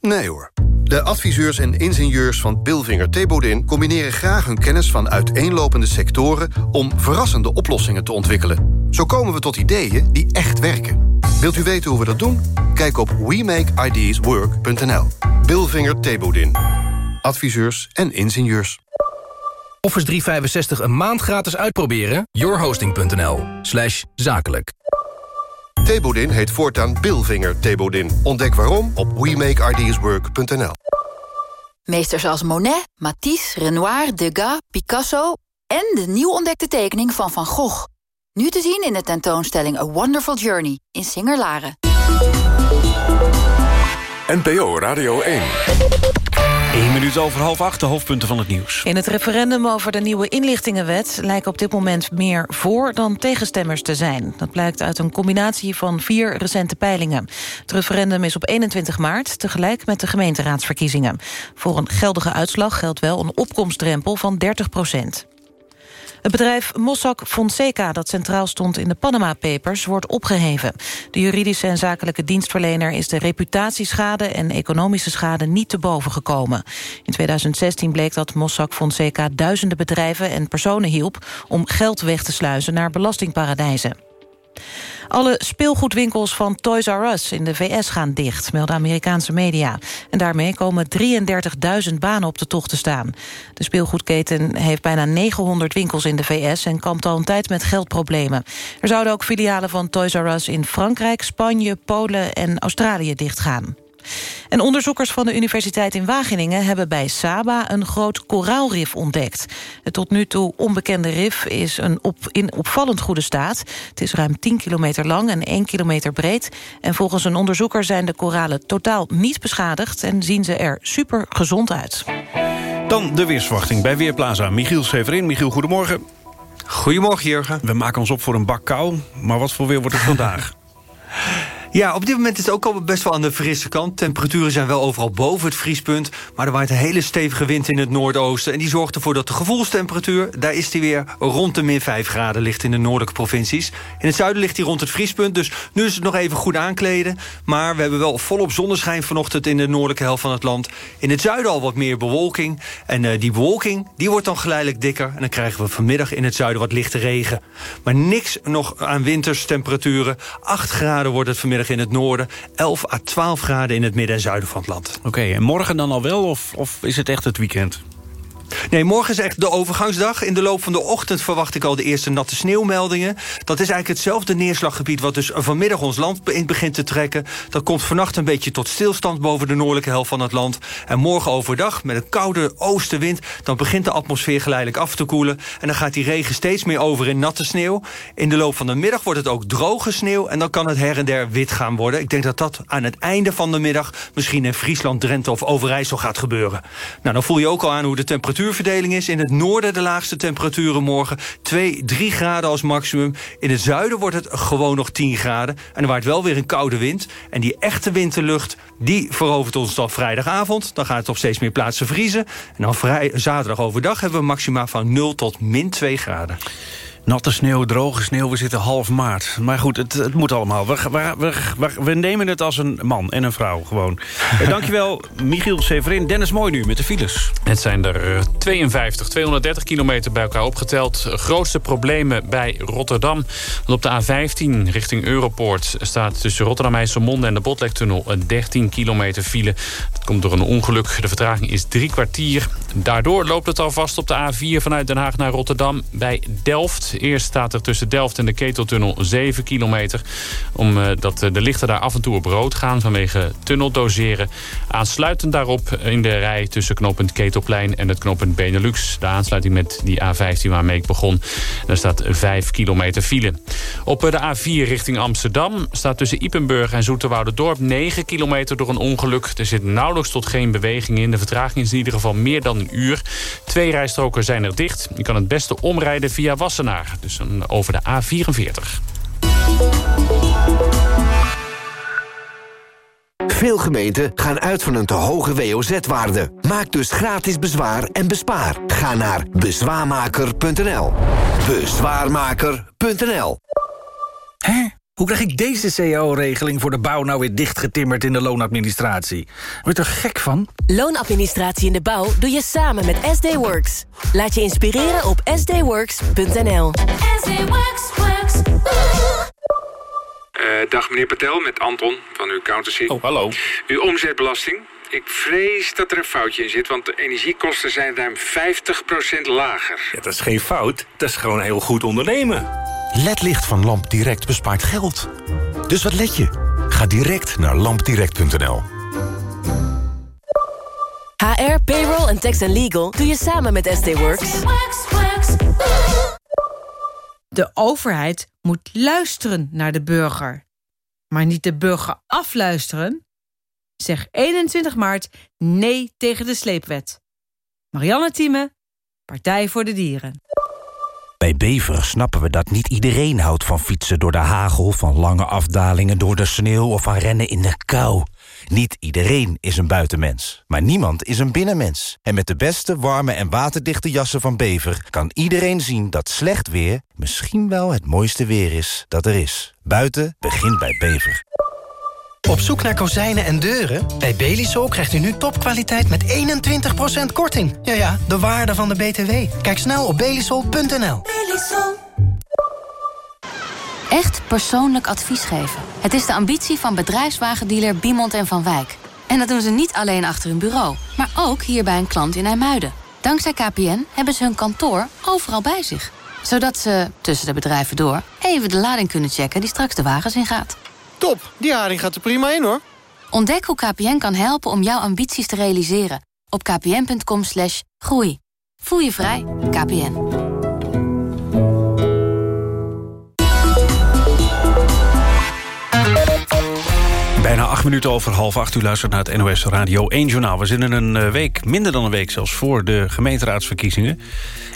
Nee hoor. De adviseurs en ingenieurs van Bilvinger Thebodin... combineren graag hun kennis van uiteenlopende sectoren... om verrassende oplossingen te ontwikkelen. Zo komen we tot ideeën die echt werken. Wilt u weten hoe we dat doen? Kijk op WeMakeIdeasWork.nl. Bilvinger Thebodin. Adviseurs en ingenieurs. Office 365 een maand gratis uitproberen? yourhosting.nl zakelijk. Thebodin heet voortaan Bilvinger Thebodin. Ontdek waarom op WeMakeIdeasWork.nl. Meesters als Monet, Matisse, Renoir, Degas, Picasso... en de nieuw ontdekte tekening van Van Gogh. Nu te zien in de tentoonstelling A Wonderful Journey in Singer-Laren. NPO Radio 1. 1 minuut over half acht, de hoofdpunten van het nieuws. In het referendum over de nieuwe inlichtingenwet... lijken op dit moment meer voor dan tegenstemmers te zijn. Dat blijkt uit een combinatie van vier recente peilingen. Het referendum is op 21 maart, tegelijk met de gemeenteraadsverkiezingen. Voor een geldige uitslag geldt wel een opkomstdrempel van 30 procent. Het bedrijf Mossack Fonseca, dat centraal stond in de Panama Papers, wordt opgeheven. De juridische en zakelijke dienstverlener is de reputatieschade en economische schade niet te boven gekomen. In 2016 bleek dat Mossack Fonseca duizenden bedrijven en personen hielp om geld weg te sluizen naar belastingparadijzen. Alle speelgoedwinkels van Toys R Us in de VS gaan dicht, melden Amerikaanse media. En daarmee komen 33.000 banen op de tocht te staan. De speelgoedketen heeft bijna 900 winkels in de VS... en kampt al een tijd met geldproblemen. Er zouden ook filialen van Toys R Us in Frankrijk, Spanje, Polen en Australië dichtgaan. En onderzoekers van de Universiteit in Wageningen... hebben bij Saba een groot koraalrif ontdekt. Het tot nu toe onbekende rif is een op, in opvallend goede staat. Het is ruim 10 kilometer lang en 1 kilometer breed. En volgens een onderzoeker zijn de koralen totaal niet beschadigd... en zien ze er super gezond uit. Dan de weersverwachting bij Weerplaza. Michiel Severin. Michiel, goedemorgen. Goedemorgen, Jurgen. We maken ons op voor een bak kou, maar wat voor weer wordt het vandaag? Ja, op dit moment is het ook al best wel aan de frisse kant. Temperaturen zijn wel overal boven het vriespunt... maar er waait een hele stevige wind in het noordoosten... en die zorgt ervoor dat de gevoelstemperatuur... daar is die weer rond de min 5 graden ligt in de noordelijke provincies. In het zuiden ligt hij rond het vriespunt, dus nu is het nog even goed aankleden. Maar we hebben wel volop zonneschijn vanochtend in de noordelijke helft van het land. In het zuiden al wat meer bewolking. En uh, die bewolking die wordt dan geleidelijk dikker... en dan krijgen we vanmiddag in het zuiden wat lichte regen. Maar niks nog aan winterstemperaturen. 8 graden wordt het vanmiddag in het noorden. 11 à 12 graden in het midden en zuiden van het land. Oké, en morgen dan al wel of, of is het echt het weekend? Nee, morgen is echt de overgangsdag. In de loop van de ochtend verwacht ik al de eerste natte sneeuwmeldingen. Dat is eigenlijk hetzelfde neerslaggebied... wat dus vanmiddag ons land in begint te trekken. Dat komt vannacht een beetje tot stilstand... boven de noordelijke helft van het land. En morgen overdag, met een koude oostenwind... dan begint de atmosfeer geleidelijk af te koelen. En dan gaat die regen steeds meer over in natte sneeuw. In de loop van de middag wordt het ook droge sneeuw... en dan kan het her en der wit gaan worden. Ik denk dat dat aan het einde van de middag... misschien in Friesland, Drenthe of Overijssel gaat gebeuren. Nou, dan voel je ook al aan hoe de temperatuur temperatuurverdeling is. In het noorden de laagste temperaturen morgen 2, 3 graden als maximum. In het zuiden wordt het gewoon nog 10 graden. En er waait wel weer een koude wind. En die echte winterlucht, die verovert ons dan vrijdagavond. Dan gaat het op steeds meer plaatsen vriezen. En dan vrij, zaterdag overdag hebben we maxima van 0 tot min 2 graden. Natte sneeuw, droge sneeuw, we zitten half maart. Maar goed, het, het moet allemaal. We, we, we, we, nemen het als een man en een vrouw gewoon. uh, dankjewel, Michiel Severin. Dennis Mooi nu met de files. Het zijn er 52, 230 kilometer bij elkaar opgeteld. Grootste problemen bij Rotterdam. Want op de A15 richting Europoort staat tussen Rotterdam-IJsselmonde en de Botlektunnel 13 kilometer file. Dat komt door een ongeluk. De vertraging is drie kwartier. Daardoor loopt het al vast op de A4 vanuit Den Haag naar Rotterdam bij Delft. Eerst staat er tussen Delft en de Keteltunnel 7 kilometer. Omdat de lichten daar af en toe op rood gaan vanwege tunneldoseren. Aansluitend daarop in de rij tussen knooppunt Ketelplein en het knooppunt Benelux. De aansluiting met die A15 waarmee ik begon. Daar staat 5 kilometer file. Op de A4 richting Amsterdam staat tussen Ipenburg en Dorp 9 kilometer door een ongeluk. Er zit nauwelijks tot geen beweging in. De vertraging is in ieder geval meer dan een uur. Twee rijstroken zijn er dicht. Je kan het beste omrijden via Wassenaar. Dus over de A44. Veel gemeenten gaan uit van een te hoge WOZ-waarde. Maak dus gratis bezwaar en bespaar. Ga naar bezwaarmaker.nl. Bezwaarmaker.nl Hè? Hoe krijg ik deze cao-regeling voor de bouw nou weer dichtgetimmerd in de loonadministratie? Word er gek van? Loonadministratie in de bouw doe je samen met SD Works. Laat je inspireren op sdworks.nl. Uh, dag meneer Patel, met Anton van uw accountancy. Oh, hallo. Uw omzetbelasting. Ik vrees dat er een foutje in zit, want de energiekosten zijn ruim 50% lager. Ja, dat is geen fout, dat is gewoon heel goed ondernemen. LED-licht van Lamp Direct bespaart geld. Dus wat let je? Ga direct naar lampdirect.nl. HR, payroll en tax and legal doe je samen met SD Works. De overheid moet luisteren naar de burger. Maar niet de burger afluisteren. Zeg 21 maart nee tegen de sleepwet. Marianne Thieme, Partij voor de Dieren. Bij Bever snappen we dat niet iedereen houdt van fietsen door de hagel... van lange afdalingen door de sneeuw of van rennen in de kou. Niet iedereen is een buitenmens, maar niemand is een binnenmens. En met de beste, warme en waterdichte jassen van Bever... kan iedereen zien dat slecht weer misschien wel het mooiste weer is dat er is. Buiten begint bij Bever. Op zoek naar kozijnen en deuren? Bij Belisol krijgt u nu topkwaliteit met 21% korting. Ja ja, de waarde van de BTW. Kijk snel op belisol.nl. Belisol. Echt persoonlijk advies geven. Het is de ambitie van bedrijfswagendealer Biemond en Van Wijk. En dat doen ze niet alleen achter hun bureau, maar ook hier bij een klant in IJmuiden. Dankzij KPN hebben ze hun kantoor overal bij zich. Zodat ze, tussen de bedrijven door, even de lading kunnen checken die straks de wagens ingaat. Top, die haring gaat er prima in hoor. Ontdek hoe KPN kan helpen om jouw ambities te realiseren. Op kpn.com groei. Voel je vrij, KPN. Bijna acht minuten over half acht. U luistert naar het NOS Radio 1 Journaal. We zitten een week, minder dan een week zelfs, voor de gemeenteraadsverkiezingen.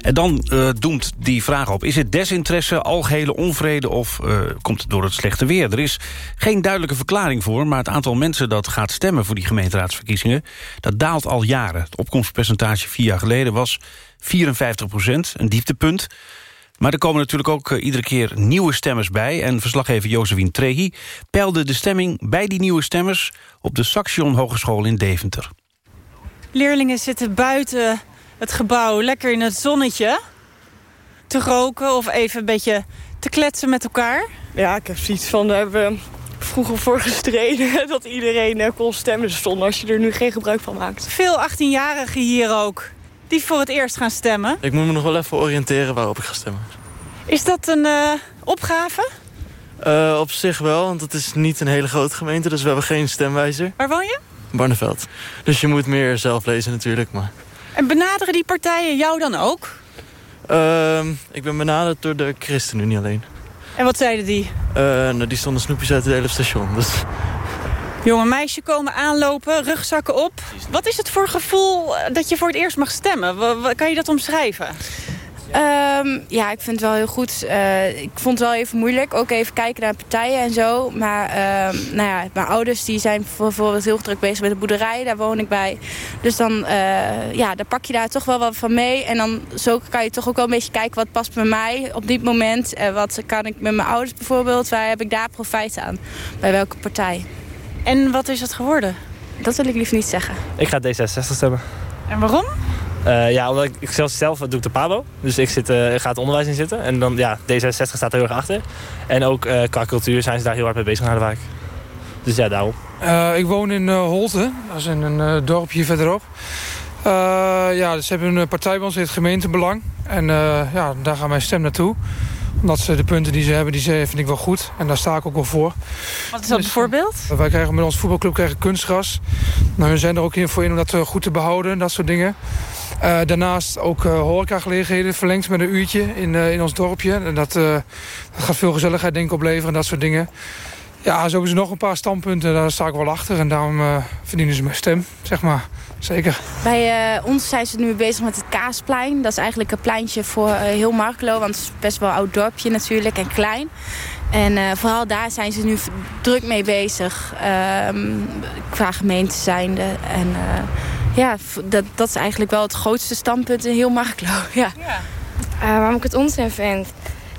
En dan uh, doemt die vraag op. Is het desinteresse, algehele onvrede of uh, komt het door het slechte weer? Er is geen duidelijke verklaring voor... maar het aantal mensen dat gaat stemmen voor die gemeenteraadsverkiezingen... dat daalt al jaren. Het opkomstpercentage vier jaar geleden was 54 procent, een dieptepunt... Maar er komen natuurlijk ook uh, iedere keer nieuwe stemmers bij. En verslaggever Josephine Trehi peilde de stemming bij die nieuwe stemmers... op de Saxion Hogeschool in Deventer. Leerlingen zitten buiten het gebouw lekker in het zonnetje... te roken of even een beetje te kletsen met elkaar. Ja, ik heb zoiets van, daar hebben we vroeger voor gestreden... dat iedereen uh, kon stemmen stonden als je er nu geen gebruik van maakt. Veel 18-jarigen hier ook die voor het eerst gaan stemmen. Ik moet me nog wel even oriënteren waarop ik ga stemmen. Is dat een uh, opgave? Uh, op zich wel, want het is niet een hele grote gemeente, dus we hebben geen stemwijzer. Waar woon je? Barneveld. Dus je moet meer zelf lezen natuurlijk. Maar... En benaderen die partijen jou dan ook? Uh, ik ben benaderd door de ChristenUnie alleen. En wat zeiden die? nou, die stonden snoepjes uit het hele station. Dus... Jonge meisje komen aanlopen, rugzakken op. Wat is het voor gevoel eh, dat je voor het eerst mag stemmen? Kan je dat omschrijven? Ehm, ja, ik vind het wel heel goed. Eh, ik vond het wel even moeilijk. Ook even kijken naar partijen en zo. Maar ehm, nou ja, mijn ouders die zijn bijvoorbeeld heel druk bezig met de boerderij. Daar woon ik bij. Dus dan, eh, ja, dan pak je daar toch wel wat van mee. En dan zo kan je toch ook wel een beetje kijken wat past bij mij op dit moment. En wat kan ik met mijn ouders bijvoorbeeld. Waar heb ik daar profijt aan? Bij welke partij? En wat is het geworden? Dat wil ik liever niet zeggen. Ik ga D66 stemmen. En waarom? Eh, ja, omdat ik, ik zelf, zelf doe ik de PABO. Dus ik, zit, eh, ik ga het onderwijs in zitten. En dan, ja, D66 staat er heel erg achter. En ook eh, qua cultuur zijn ze daar heel hard mee bezig naar de wijk. Dus ja, daarom. Eh, ik woon in uh, Holte, dat is in een uh, dorpje verderop. Uh, ja, ze hebben een partij bij ons, het gemeentebelang. En ja, daar gaat mijn stem naartoe. Omdat ze de punten die ze hebben, die ze, vind ik wel goed. En daar sta ik ook wel voor. Wat is dat bijvoorbeeld? wij krijgen met onze voetbalclub krijgen kunstgras. Nou, we zijn er ook in voor in om dat goed te behouden, dat soort dingen. Uh, daarnaast ook uh, horecagelegenheden verlengd met een uurtje in, uh, in ons dorpje. En dat, dat gaat veel gezelligheid denk ik opleveren en dat soort dingen. Ja, zo hebben ze nog een paar standpunten, daar sta ik wel achter. En daarom verdienen ze mijn stem, zeg maar. Zeker. Bij ons zijn ze nu bezig met het Kaasplein. Dat is eigenlijk een pleintje voor heel Markelo. Want het is best wel een oud dorpje natuurlijk en klein. En vooral daar zijn ze nu druk mee bezig. qua gemeente zijnde. En ja, dat, dat is eigenlijk wel het grootste standpunt in heel Marklo. Ja. ja. Uh, waarom ik het onzin vind?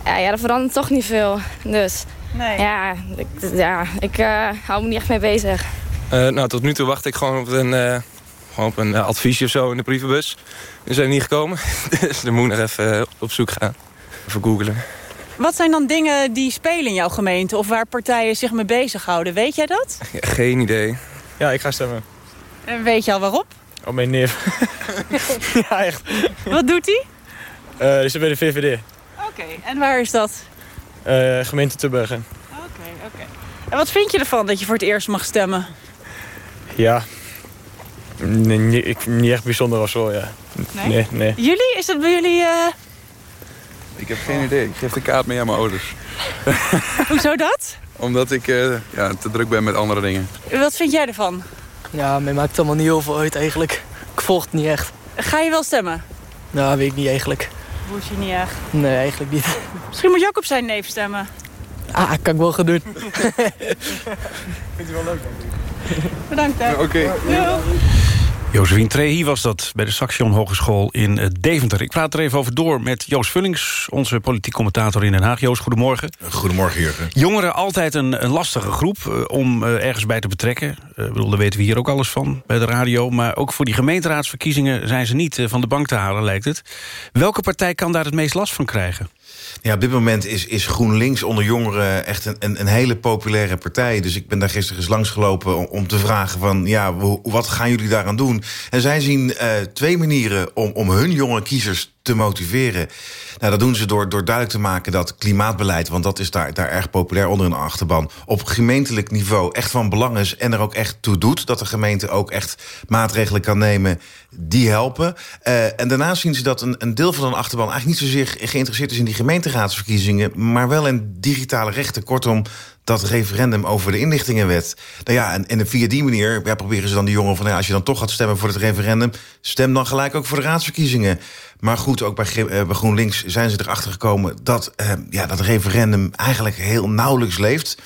Ja, er verandert toch niet veel. Dus nee. ja, ik, ja, ik uh, hou me niet echt mee bezig. nou, tot nu toe wacht ik gewoon op een, gewoon op een adviesje of zo in de brievenbus. We zijn niet gekomen, dus dan moet ik nog even op zoek gaan. Even googlen. Wat zijn dan dingen die spelen in jouw gemeente... of waar partijen zich mee bezighouden? Weet jij dat? Geen idee. Ja, ik ga stemmen. En weet je al waarop? Oh, mijn neef. ja, echt. Wat doet hij? Uh, die zit bij de VVD. Oké, okay. en waar is dat? Uh, gemeente Tubbergen. Oké, okay, oké. Okay. En wat vind je ervan dat je voor het eerst mag stemmen? Ja, nee, niet, ik, niet echt bijzonder of zo, ja. Nee? Nee, nee. Jullie? Is dat bij jullie... Uh... Ik heb geen idee. Ik geef de kaart mee aan mijn ouders. Hoezo dat? Omdat ik uh, ja, te druk ben met andere dingen. Wat vind jij ervan? Ja, mij maakt het allemaal niet heel veel uit eigenlijk. Ik volg het niet echt. Ga je wel stemmen? Nou, weet ik niet eigenlijk. Voelt je niet echt? Nee, eigenlijk niet. Misschien moet je op zijn neef stemmen. Ah, kan ik wel gaan doen. Vindt u wel leuk, Bedankt, hè. Oké. Okay. Josephine Trehi was dat bij de Saxion Hogeschool in Deventer. Ik praat er even over door met Joost Vullings, onze politiek commentator in Den Haag. Joost, goedemorgen. Goedemorgen, Jurgen. Jongeren altijd een, een lastige groep uh, om uh, ergens bij te betrekken. Uh, bedoel, daar weten we hier ook alles van bij de radio. Maar ook voor die gemeenteraadsverkiezingen zijn ze niet van de bank te halen, lijkt het. Welke partij kan daar het meest last van krijgen? Ja, op dit moment is, is GroenLinks onder jongeren echt een, een, een, hele populaire partij. Dus ik ben daar gisteren eens langsgelopen om, om te vragen van... ja, wat gaan jullie daaraan doen? En zij zien uh, twee manieren om, om hun jonge kiezers te motiveren. Nou, dat doen ze door, door duidelijk te maken dat klimaatbeleid... want dat is daar, daar erg populair onder een achterban... op gemeentelijk niveau echt van belang is en er ook echt toe doet... dat de gemeente ook echt maatregelen kan nemen die helpen. Uh, en daarnaast zien ze dat een, een deel van een achterban... eigenlijk niet zozeer geïnteresseerd is in die gemeenteraadsverkiezingen... maar wel in digitale rechten. Kortom, dat referendum over de inlichtingenwet. Nou ja, en, en via die manier proberen ze dan die jongen van... Ja, als je dan toch gaat stemmen voor het referendum... stem dan gelijk ook voor de raadsverkiezingen. Maar goed, ook bij, bij GroenLinks zijn ze erachter gekomen... dat uh, ja, dat referendum eigenlijk heel nauwelijks leeft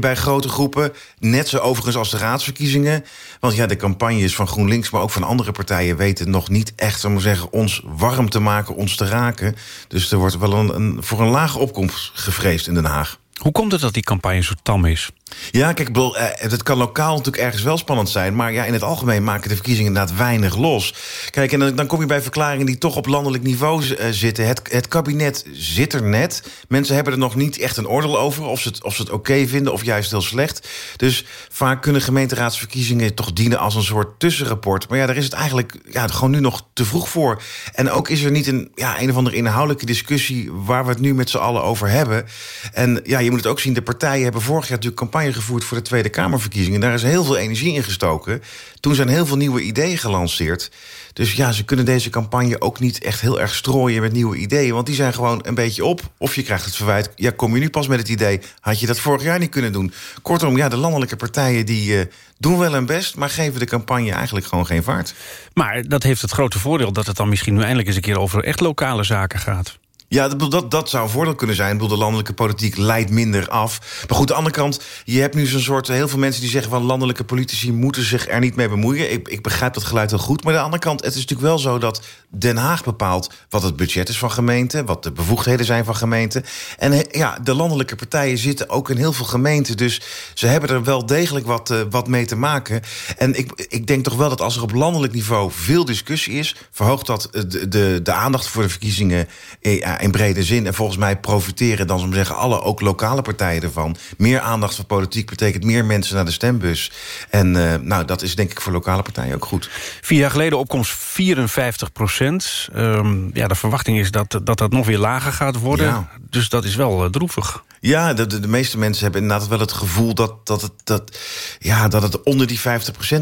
bij grote groepen. Net zo overigens als de raadsverkiezingen. Want ja, de campagnes van GroenLinks, maar ook van andere partijen... weten nog niet echt, om zeggen, ons warm te maken, ons te raken. Dus er wordt wel een, een, voor een lage opkomst gevreesd in Den Haag. Hoe komt het dat die campagne zo tam is? Ja, kijk, eh, het kan lokaal natuurlijk ergens wel spannend zijn... maar ja, in het algemeen maken de verkiezingen inderdaad weinig los. Kijk, en dan, kom je bij verklaringen die toch op landelijk niveau uh, zitten. Het, het kabinet zit er net. Mensen hebben er nog niet echt een oordeel over... of ze het, of ze het oké vinden of juist heel slecht. Dus vaak kunnen gemeenteraadsverkiezingen toch dienen als een soort tussenrapport. Maar ja, daar is het eigenlijk ja, gewoon nu nog te vroeg voor. En ook is er niet een, ja, een of andere inhoudelijke discussie... waar we het nu met z'n allen over hebben. En ja, je moet het ook zien, de partijen hebben vorig jaar natuurlijk campagne gevoerd voor de Tweede Kamerverkiezingen. Daar is heel veel energie in gestoken. Toen zijn heel veel nieuwe ideeën gelanceerd. Dus ja, ze kunnen deze campagne ook niet echt heel erg strooien met nieuwe ideeën. Want die zijn gewoon een beetje op. Of je krijgt het verwijt, ja, kom je nu pas met het idee... had je dat vorig jaar niet kunnen doen. Kortom, ja, de landelijke partijen die uh, doen wel hun best... maar geven de campagne eigenlijk gewoon geen vaart. Maar dat heeft het grote voordeel dat het dan misschien nu eindelijk eens een keer... over echt lokale zaken gaat. Ja, dat, dat, zou een voordeel kunnen zijn. Ik bedoel, de landelijke politiek leidt minder af. Maar goed, aan de andere kant, je hebt nu zo'n soort... heel veel mensen die zeggen van landelijke politici... moeten zich er niet mee bemoeien. Ik, ik begrijp dat geluid heel goed. Maar aan de andere kant, het is natuurlijk wel zo dat Den Haag bepaalt... wat het budget is van gemeenten, wat de bevoegdheden zijn van gemeenten. En ja, de landelijke partijen zitten ook in heel veel gemeenten. Dus ze hebben er wel degelijk wat, uh, wat mee te maken. En ik, ik denk toch wel dat als er op landelijk niveau veel discussie is... verhoogt dat de, de, de aandacht voor de verkiezingen... Eh, in brede zin. En volgens mij profiteren dan, zo zeggen, alle, ook lokale partijen ervan. Meer aandacht voor politiek betekent meer mensen naar de stembus. En uh, nou, dat is denk ik voor lokale partijen ook goed. Vier jaar geleden opkomst 54 procent. Um, ja, de verwachting is dat, dat dat nog weer lager gaat worden. Ja. Dus dat is wel uh, droevig. Ja, de, de, meeste mensen hebben inderdaad wel het gevoel dat, dat, het, dat, ja, dat het onder die 50%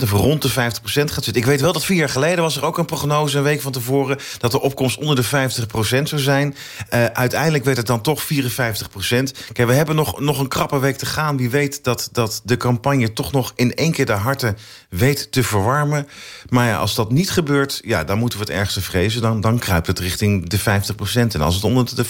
of rond de 50% gaat zitten. Ik weet wel dat vier jaar geleden was er ook een prognose, een week van tevoren, dat de opkomst onder de 50% zou zijn. Uh, uiteindelijk werd het dan toch 54%. Kijk, we hebben nog, nog een krappe week te gaan. Wie weet dat, dat de campagne toch nog in één keer de harten weet te verwarmen. Maar ja, als dat niet gebeurt, ja, dan moeten we het ergste vrezen. Dan, dan kruipt het richting de 50%. En als het onder de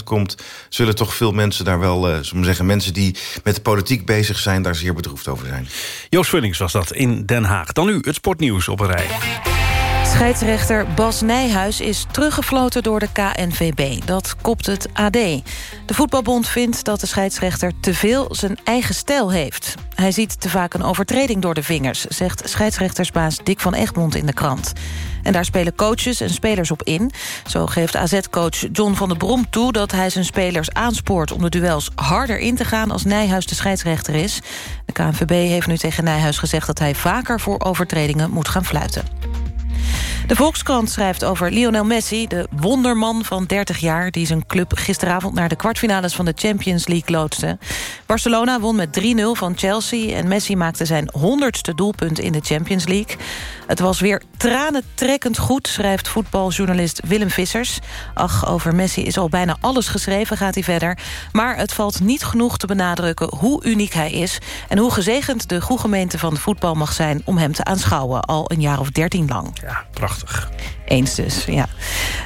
50% komt, zullen toch veel mensen daar wel, uh, zullen zeggen, mensen die met de politiek bezig zijn, daar zeer bedroefd over zijn. Joost Vullings was dat in Den Haag. Dan nu het sportnieuws op een rij. Scheidsrechter Bas Nijhuis is teruggefloten door de KNVB. Dat kopt het AD. De voetbalbond vindt dat de scheidsrechter te veel zijn eigen stijl heeft. Hij ziet te vaak een overtreding door de vingers... zegt scheidsrechtersbaas Dick van Egmond in de krant. En daar spelen coaches en spelers op in. Zo geeft AZ-coach John van der Brom toe dat hij zijn spelers aanspoort... om de duels harder in te gaan als Nijhuis de scheidsrechter is. De KNVB heeft nu tegen Nijhuis gezegd dat hij vaker voor overtredingen moet gaan fluiten. De Volkskrant schrijft over Lionel Messi, de wonderman van 30 jaar... die zijn club gisteravond naar de kwartfinales van de Champions League loodste. Barcelona won met 3-0 van Chelsea... en Messi maakte zijn honderdste doelpunt in de Champions League. Het was weer tranentrekkend goed, schrijft voetbaljournalist Willem Vissers. Ach, over Messi is al bijna alles geschreven, gaat hij verder. Maar het valt niet genoeg te benadrukken hoe uniek hij is... en hoe gezegend de goede gemeente van voetbal mag zijn... om hem te aanschouwen, al een jaar of dertien lang. Ja, prachtig. Eens dus, ja.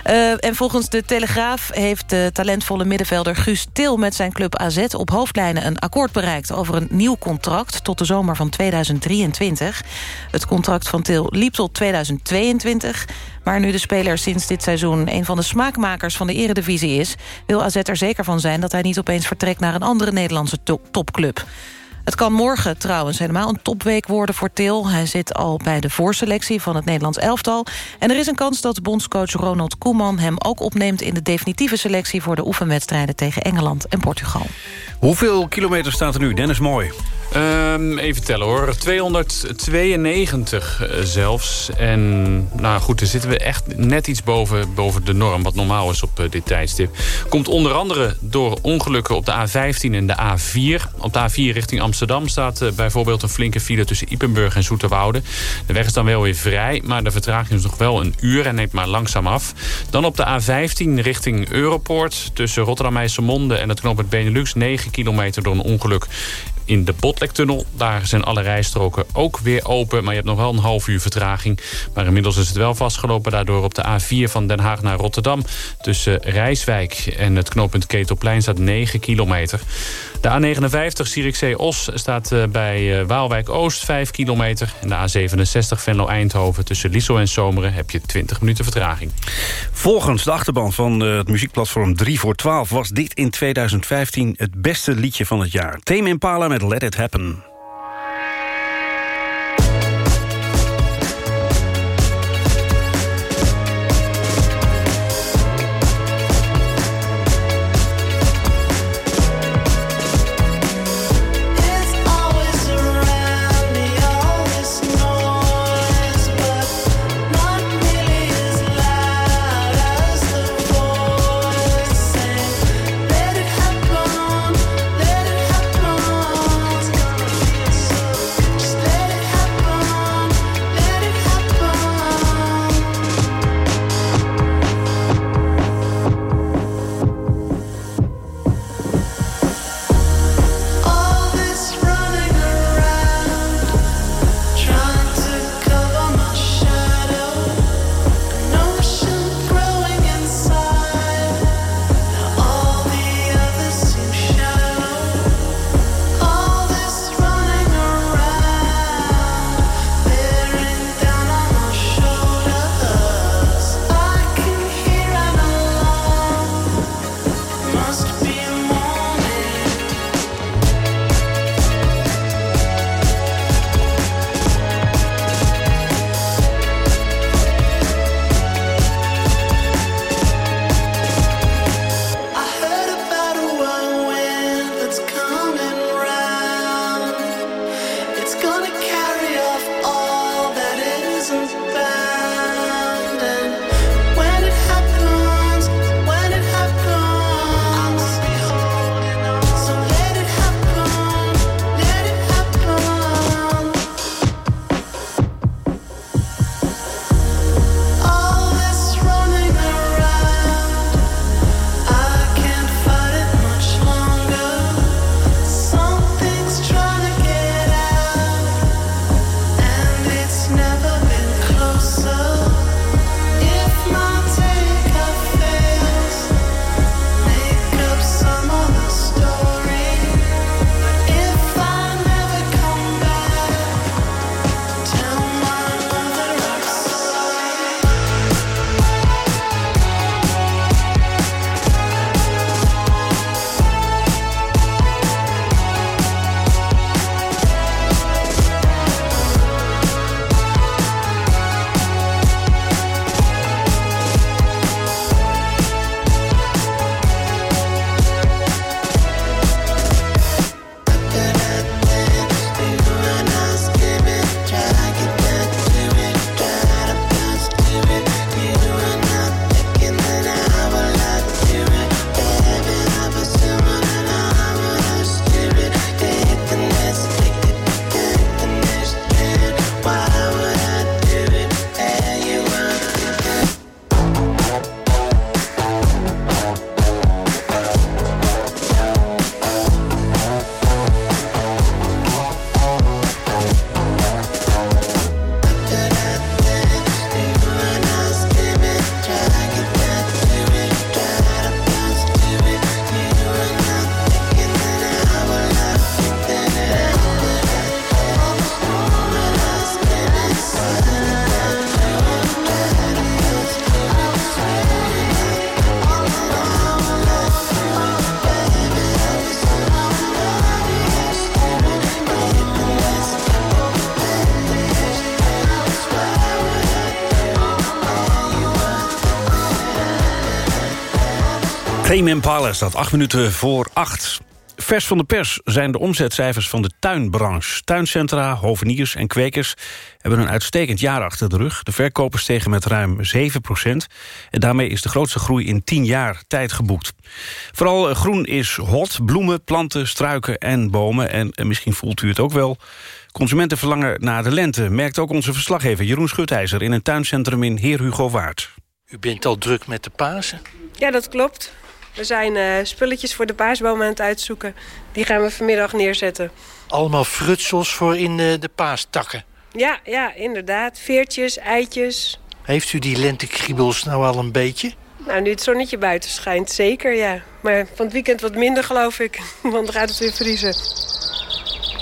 Uh, en volgens de Telegraaf heeft de talentvolle middenvelder Guus Til... met zijn club AZ op hoofdlijnen een akkoord bereikt... over een nieuw contract tot de zomer van 2023. Het contract van Til liep tot 2022... maar nu de speler sinds dit seizoen... een van de smaakmakers van de eredivisie is... wil AZ er zeker van zijn dat hij niet opeens vertrekt... naar een andere Nederlandse to topclub. Het kan morgen trouwens helemaal een topweek worden voor Til. Hij zit al bij de voorselectie van het Nederlands elftal. En er is een kans dat bondscoach Ronald Koeman hem ook opneemt... in de definitieve selectie voor de oefenwedstrijden tegen Engeland en Portugal. Hoeveel kilometer staat er nu? Dennis Mooi. Um, even tellen hoor. 292 uh, zelfs. En nou goed, daar zitten we echt net iets boven, boven de norm... wat normaal is op uh, dit tijdstip. Komt onder andere door ongelukken op de A15 en de A4. Op de A4 richting Amsterdam staat uh, bijvoorbeeld een flinke file... tussen Ipenburg en Zoeterwoude. De weg is dan wel weer vrij, maar de vertraging is nog wel een uur... en neemt maar langzaam af. Dan op de A15 richting Europoort... tussen Rotterdam IJsselmonde en het knooppunt Benelux... 9 kilometer door een ongeluk in de Botlektunnel. Daar zijn alle rijstroken ook weer open. Maar je hebt nog wel een half uur vertraging. Maar inmiddels is het wel vastgelopen. Daardoor op de A4 van Den Haag naar Rotterdam. Tussen Rijswijk en het knooppunt Ketelplein staat 9 kilometer. De A59 Zierikzee-Os staat eh, bij eh, Waalwijk-Oost 5 kilometer. En de A67 Venlo-Eindhoven tussen Liesel en Zomeren heb je 20 minuten vertraging. Volgens de achterban van eh, het muziekplatform 3 voor 12... was dit in 2015 het beste liedje van het jaar. Tame Impala met Let It Happen. Tame Impala staat acht minuten voor acht. Vers van de pers zijn de omzetcijfers van de tuinbranche. Tuincentra, hoveniers en kwekers hebben een uitstekend jaar achter de rug. De verkopers stegen met ruim 7 procent. En daarmee is de grootste groei in 10 jaar tijd geboekt. Vooral groen is hot. Bloemen, planten, struiken en bomen. En, en misschien voelt u het ook wel. Consumenten verlangen naar de lente, merkt ook onze verslaggever Jeroen Schutijzer... in een tuincentrum in Heer Hugo Waard. U bent al druk met de Pasen? Ja, dat klopt. We zijn uh, spulletjes voor de paasboom aan het uitzoeken. Die gaan we vanmiddag neerzetten. Allemaal frutsels voor in de, de paastakken? Ja, ja, inderdaad. Veertjes, eitjes. Heeft u die lentekriebels nou al een beetje? Nou, nu het zonnetje buiten schijnt, zeker, ja. Maar van het weekend wat minder, geloof ik. Want dan gaat het weer vriezen.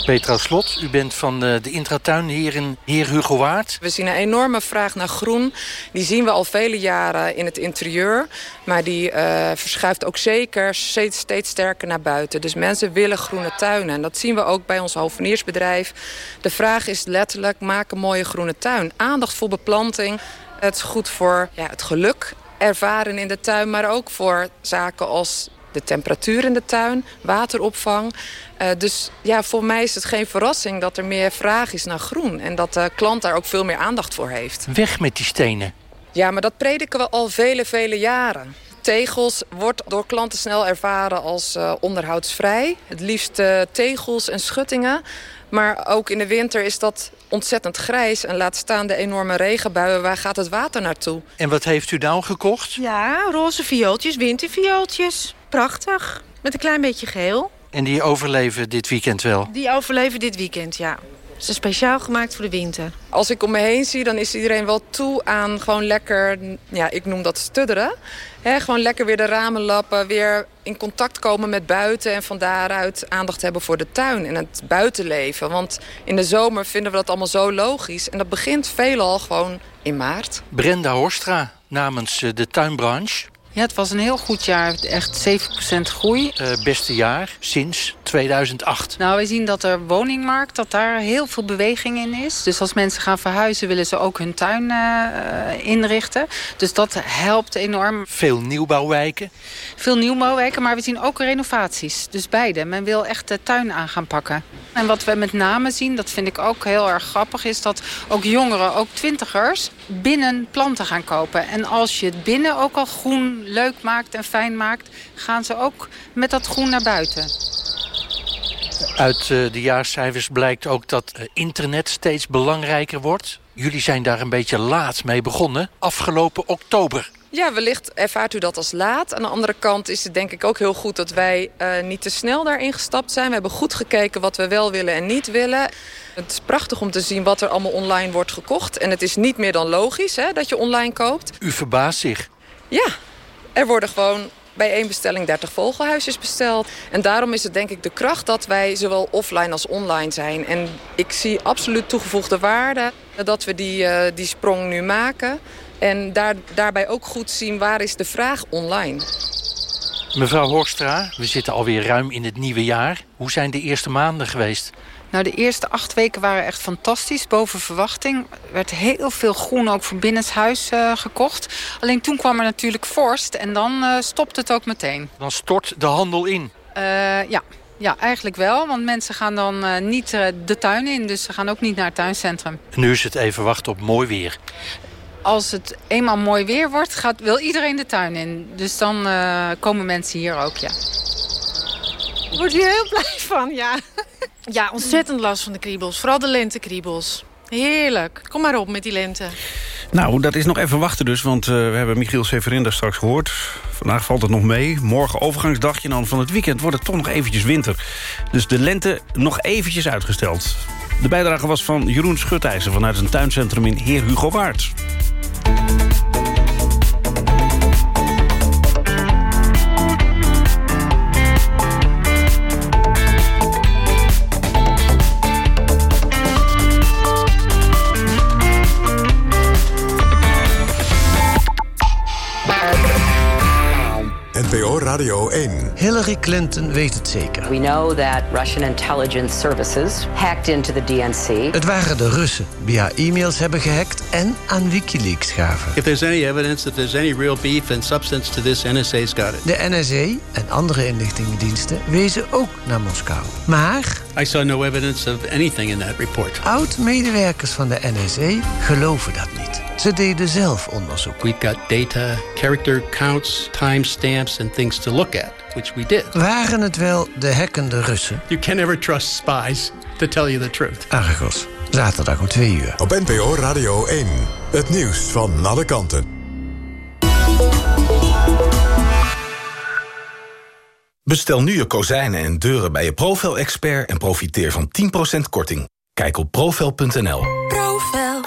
Petra Slot, u bent van de, de Intratuin hier in Heer Hugo Waard. We zien een enorme vraag naar groen. Die zien we al vele jaren in het interieur. Maar die uh, verschuift ook zeker steeds, steeds sterker naar buiten. Dus mensen willen groene tuinen. En dat zien we ook bij ons hoveniersbedrijf. De vraag is letterlijk, maak een mooie groene tuin. Aandacht voor beplanting. Het is goed voor ja, het geluk ervaren in de tuin... maar ook voor zaken als de temperatuur in de tuin, wateropvang. Uh, dus ja, voor mij is het geen verrassing dat er meer vraag is naar groen. En dat de klant daar ook veel meer aandacht voor heeft. Weg met die stenen. Ja, maar dat prediken we al vele, vele jaren. Tegels wordt door klanten snel ervaren als uh, onderhoudsvrij. Het liefst uh, tegels en schuttingen. Maar ook in de winter is dat ontzettend grijs. En laat staan de enorme regenbuien. Waar gaat het water naartoe? En wat heeft u nou gekocht? Ja, roze viooltjes, winterviooltjes. Prachtig. Met een klein beetje geel. En die overleven dit weekend wel? Die overleven dit weekend, ja. Ze zijn speciaal gemaakt voor de winter. Als ik om me heen zie, dan is iedereen wel toe aan gewoon lekker... ja, ik noem dat studderen. He, gewoon lekker weer de ramen lappen, weer in contact komen met buiten... en van daaruit aandacht hebben voor de tuin en het buitenleven. Want in de zomer vinden we dat allemaal zo logisch. En dat begint veelal gewoon in maart. Brenda Horstra namens de tuinbranche. Ja, het was een heel goed jaar. Echt 7% groei. Uh, beste jaar sinds 2008. Nou, we zien dat er woningmarkt, dat daar heel veel beweging in is. Dus als mensen gaan verhuizen, willen ze ook hun tuin uh, inrichten. Dus dat helpt enorm. Veel nieuwbouwwijken? Veel nieuwbouwwijken, maar we zien ook renovaties. Dus beide. Men wil echt de tuin aan gaan pakken. En wat we met name zien, dat vind ik ook heel erg grappig... is dat ook jongeren, ook twintigers, binnen planten gaan kopen. En als je het binnen ook al groen leuk maakt en fijn maakt... gaan ze ook met dat groen naar buiten. Uit de jaarcijfers blijkt ook dat internet steeds belangrijker wordt. Jullie zijn daar een beetje laat mee begonnen, afgelopen oktober. Ja, wellicht ervaart u dat als laat. Aan de andere kant is het denk ik ook heel goed dat wij uh, niet te snel daarin gestapt zijn. We hebben goed gekeken wat we wel willen en niet willen. Het is prachtig om te zien wat er allemaal online wordt gekocht. En het is niet meer dan logisch hè, dat je online koopt. U verbaast zich. Ja, er worden gewoon bij één bestelling 30 vogelhuisjes besteld. En daarom is het denk ik de kracht dat wij zowel offline als online zijn. En ik zie absoluut toegevoegde waarde dat we die, uh, die sprong nu maken. En daar, daarbij ook goed zien waar is de vraag online. Mevrouw Horstra, we zitten alweer ruim in het nieuwe jaar. Hoe zijn de eerste maanden geweest? Nou, de eerste acht weken waren echt fantastisch, boven verwachting. Er werd heel veel groen ook voor binnenshuis uh, gekocht. Alleen toen kwam er natuurlijk vorst en dan uh, stopt het ook meteen. Dan stort de handel in? Uh, ja. ja, eigenlijk wel. Want mensen gaan dan niet de tuin in. Dus ze gaan ook niet naar het tuincentrum. Nu is het even wachten op mooi weer. Als het eenmaal mooi weer wordt, gaat, wil iedereen de tuin in. Dus dan komen mensen hier ook, ja. Wordt hier heel blij van, ja. Ja, ontzettend last van de kriebels. Vooral de lentekriebels. Heerlijk. Kom maar op met die lente. Nou, dat is nog even wachten dus, want uh, we hebben Michiel Severinda straks gehoord. Vandaag valt het nog mee. Morgen overgangsdagje en dan van het weekend wordt het toch nog eventjes winter. Dus de lente nog eventjes uitgesteld. De bijdrage was van Jeroen Schutijzer vanuit een tuincentrum in Heer Hugo Waard. NPO Radio 1. Hillary Clinton weet het zeker. We know that Russian intelligence services hacked into the DNC. Het waren de Russen die haar e-mails hebben gehackt en aan Wikileaks gaven. If there's any evidence that there's any real beef and substance to this, NSA's got it. De NSA en andere inlichtingendiensten wezen ook naar Moskou. Maar... I saw no evidence of anything in that report. Oud-medewerkers van de NSA geloven dat niet. Ze deden zelf onderzoek. We've got data, character counts, timestamps and things to look at, which we did. Waren het wel de hackende Russen? You can never trust spies to tell you the truth. Argos, zaterdag om twee uur. Op NPO Radio 1. Het nieuws van alle kanten. Bestel nu je kozijnen en deuren bij je Profel-expert... en profiteer van 10% korting. Kijk op profel.nl.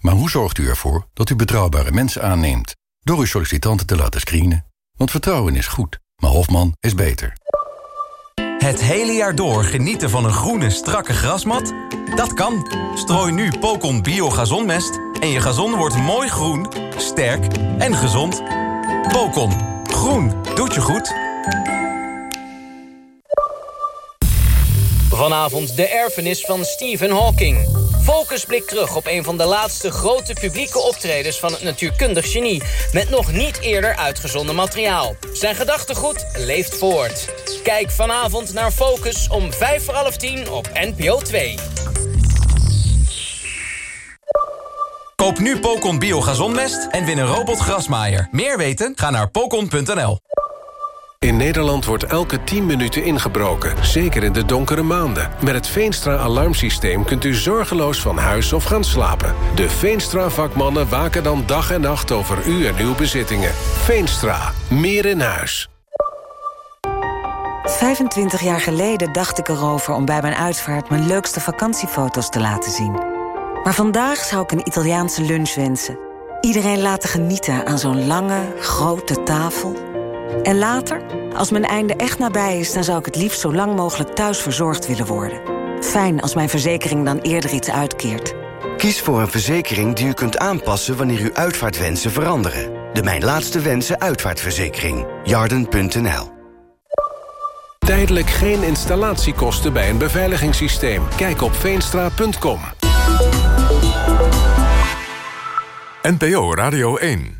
Maar hoe zorgt u ervoor dat u betrouwbare mensen aanneemt? Door uw sollicitanten te laten screenen. Want vertrouwen is goed, maar Hofman is beter. Het hele jaar door genieten van een groene, strakke grasmat? Dat kan. Strooi nu Pocon Bio Gazonmest en je gazon wordt mooi groen, sterk en gezond. Pocon. Groen. Doet je goed. Vanavond de erfenis van Stephen Hawking. Focus blikt terug op een van de laatste grote publieke optredens van het natuurkundig genie... met nog niet eerder uitgezonden materiaal. Zijn gedachtegoed leeft voort. Kijk vanavond naar Focus om vijf voor half tien op NPO 2. Koop nu Pocon Bio Gazonmest en win een robotgrasmaaier. Meer weten? Ga naar pocon.nl. In Nederland wordt elke 10 minuten ingebroken, zeker in de donkere maanden. Met het Veenstra-alarmsysteem kunt u zorgeloos van huis of gaan slapen. De Veenstra-vakmannen waken dan dag en nacht over u en uw bezittingen. Veenstra, meer in huis. 25 jaar geleden dacht ik erover om bij mijn uitvaart... mijn leukste vakantiefoto's te laten zien. Maar vandaag zou ik een Italiaanse lunch wensen. Iedereen laten genieten aan zo'n lange, grote tafel... En later, als mijn einde echt nabij is... dan zou ik het liefst zo lang mogelijk thuis verzorgd willen worden. Fijn als mijn verzekering dan eerder iets uitkeert. Kies voor een verzekering die u kunt aanpassen... wanneer uw uitvaartwensen veranderen. De Mijn Laatste Wensen uitvaartverzekering. Jarden.nl Tijdelijk geen installatiekosten bij een beveiligingssysteem. Kijk op veenstra.com. NPO Radio 1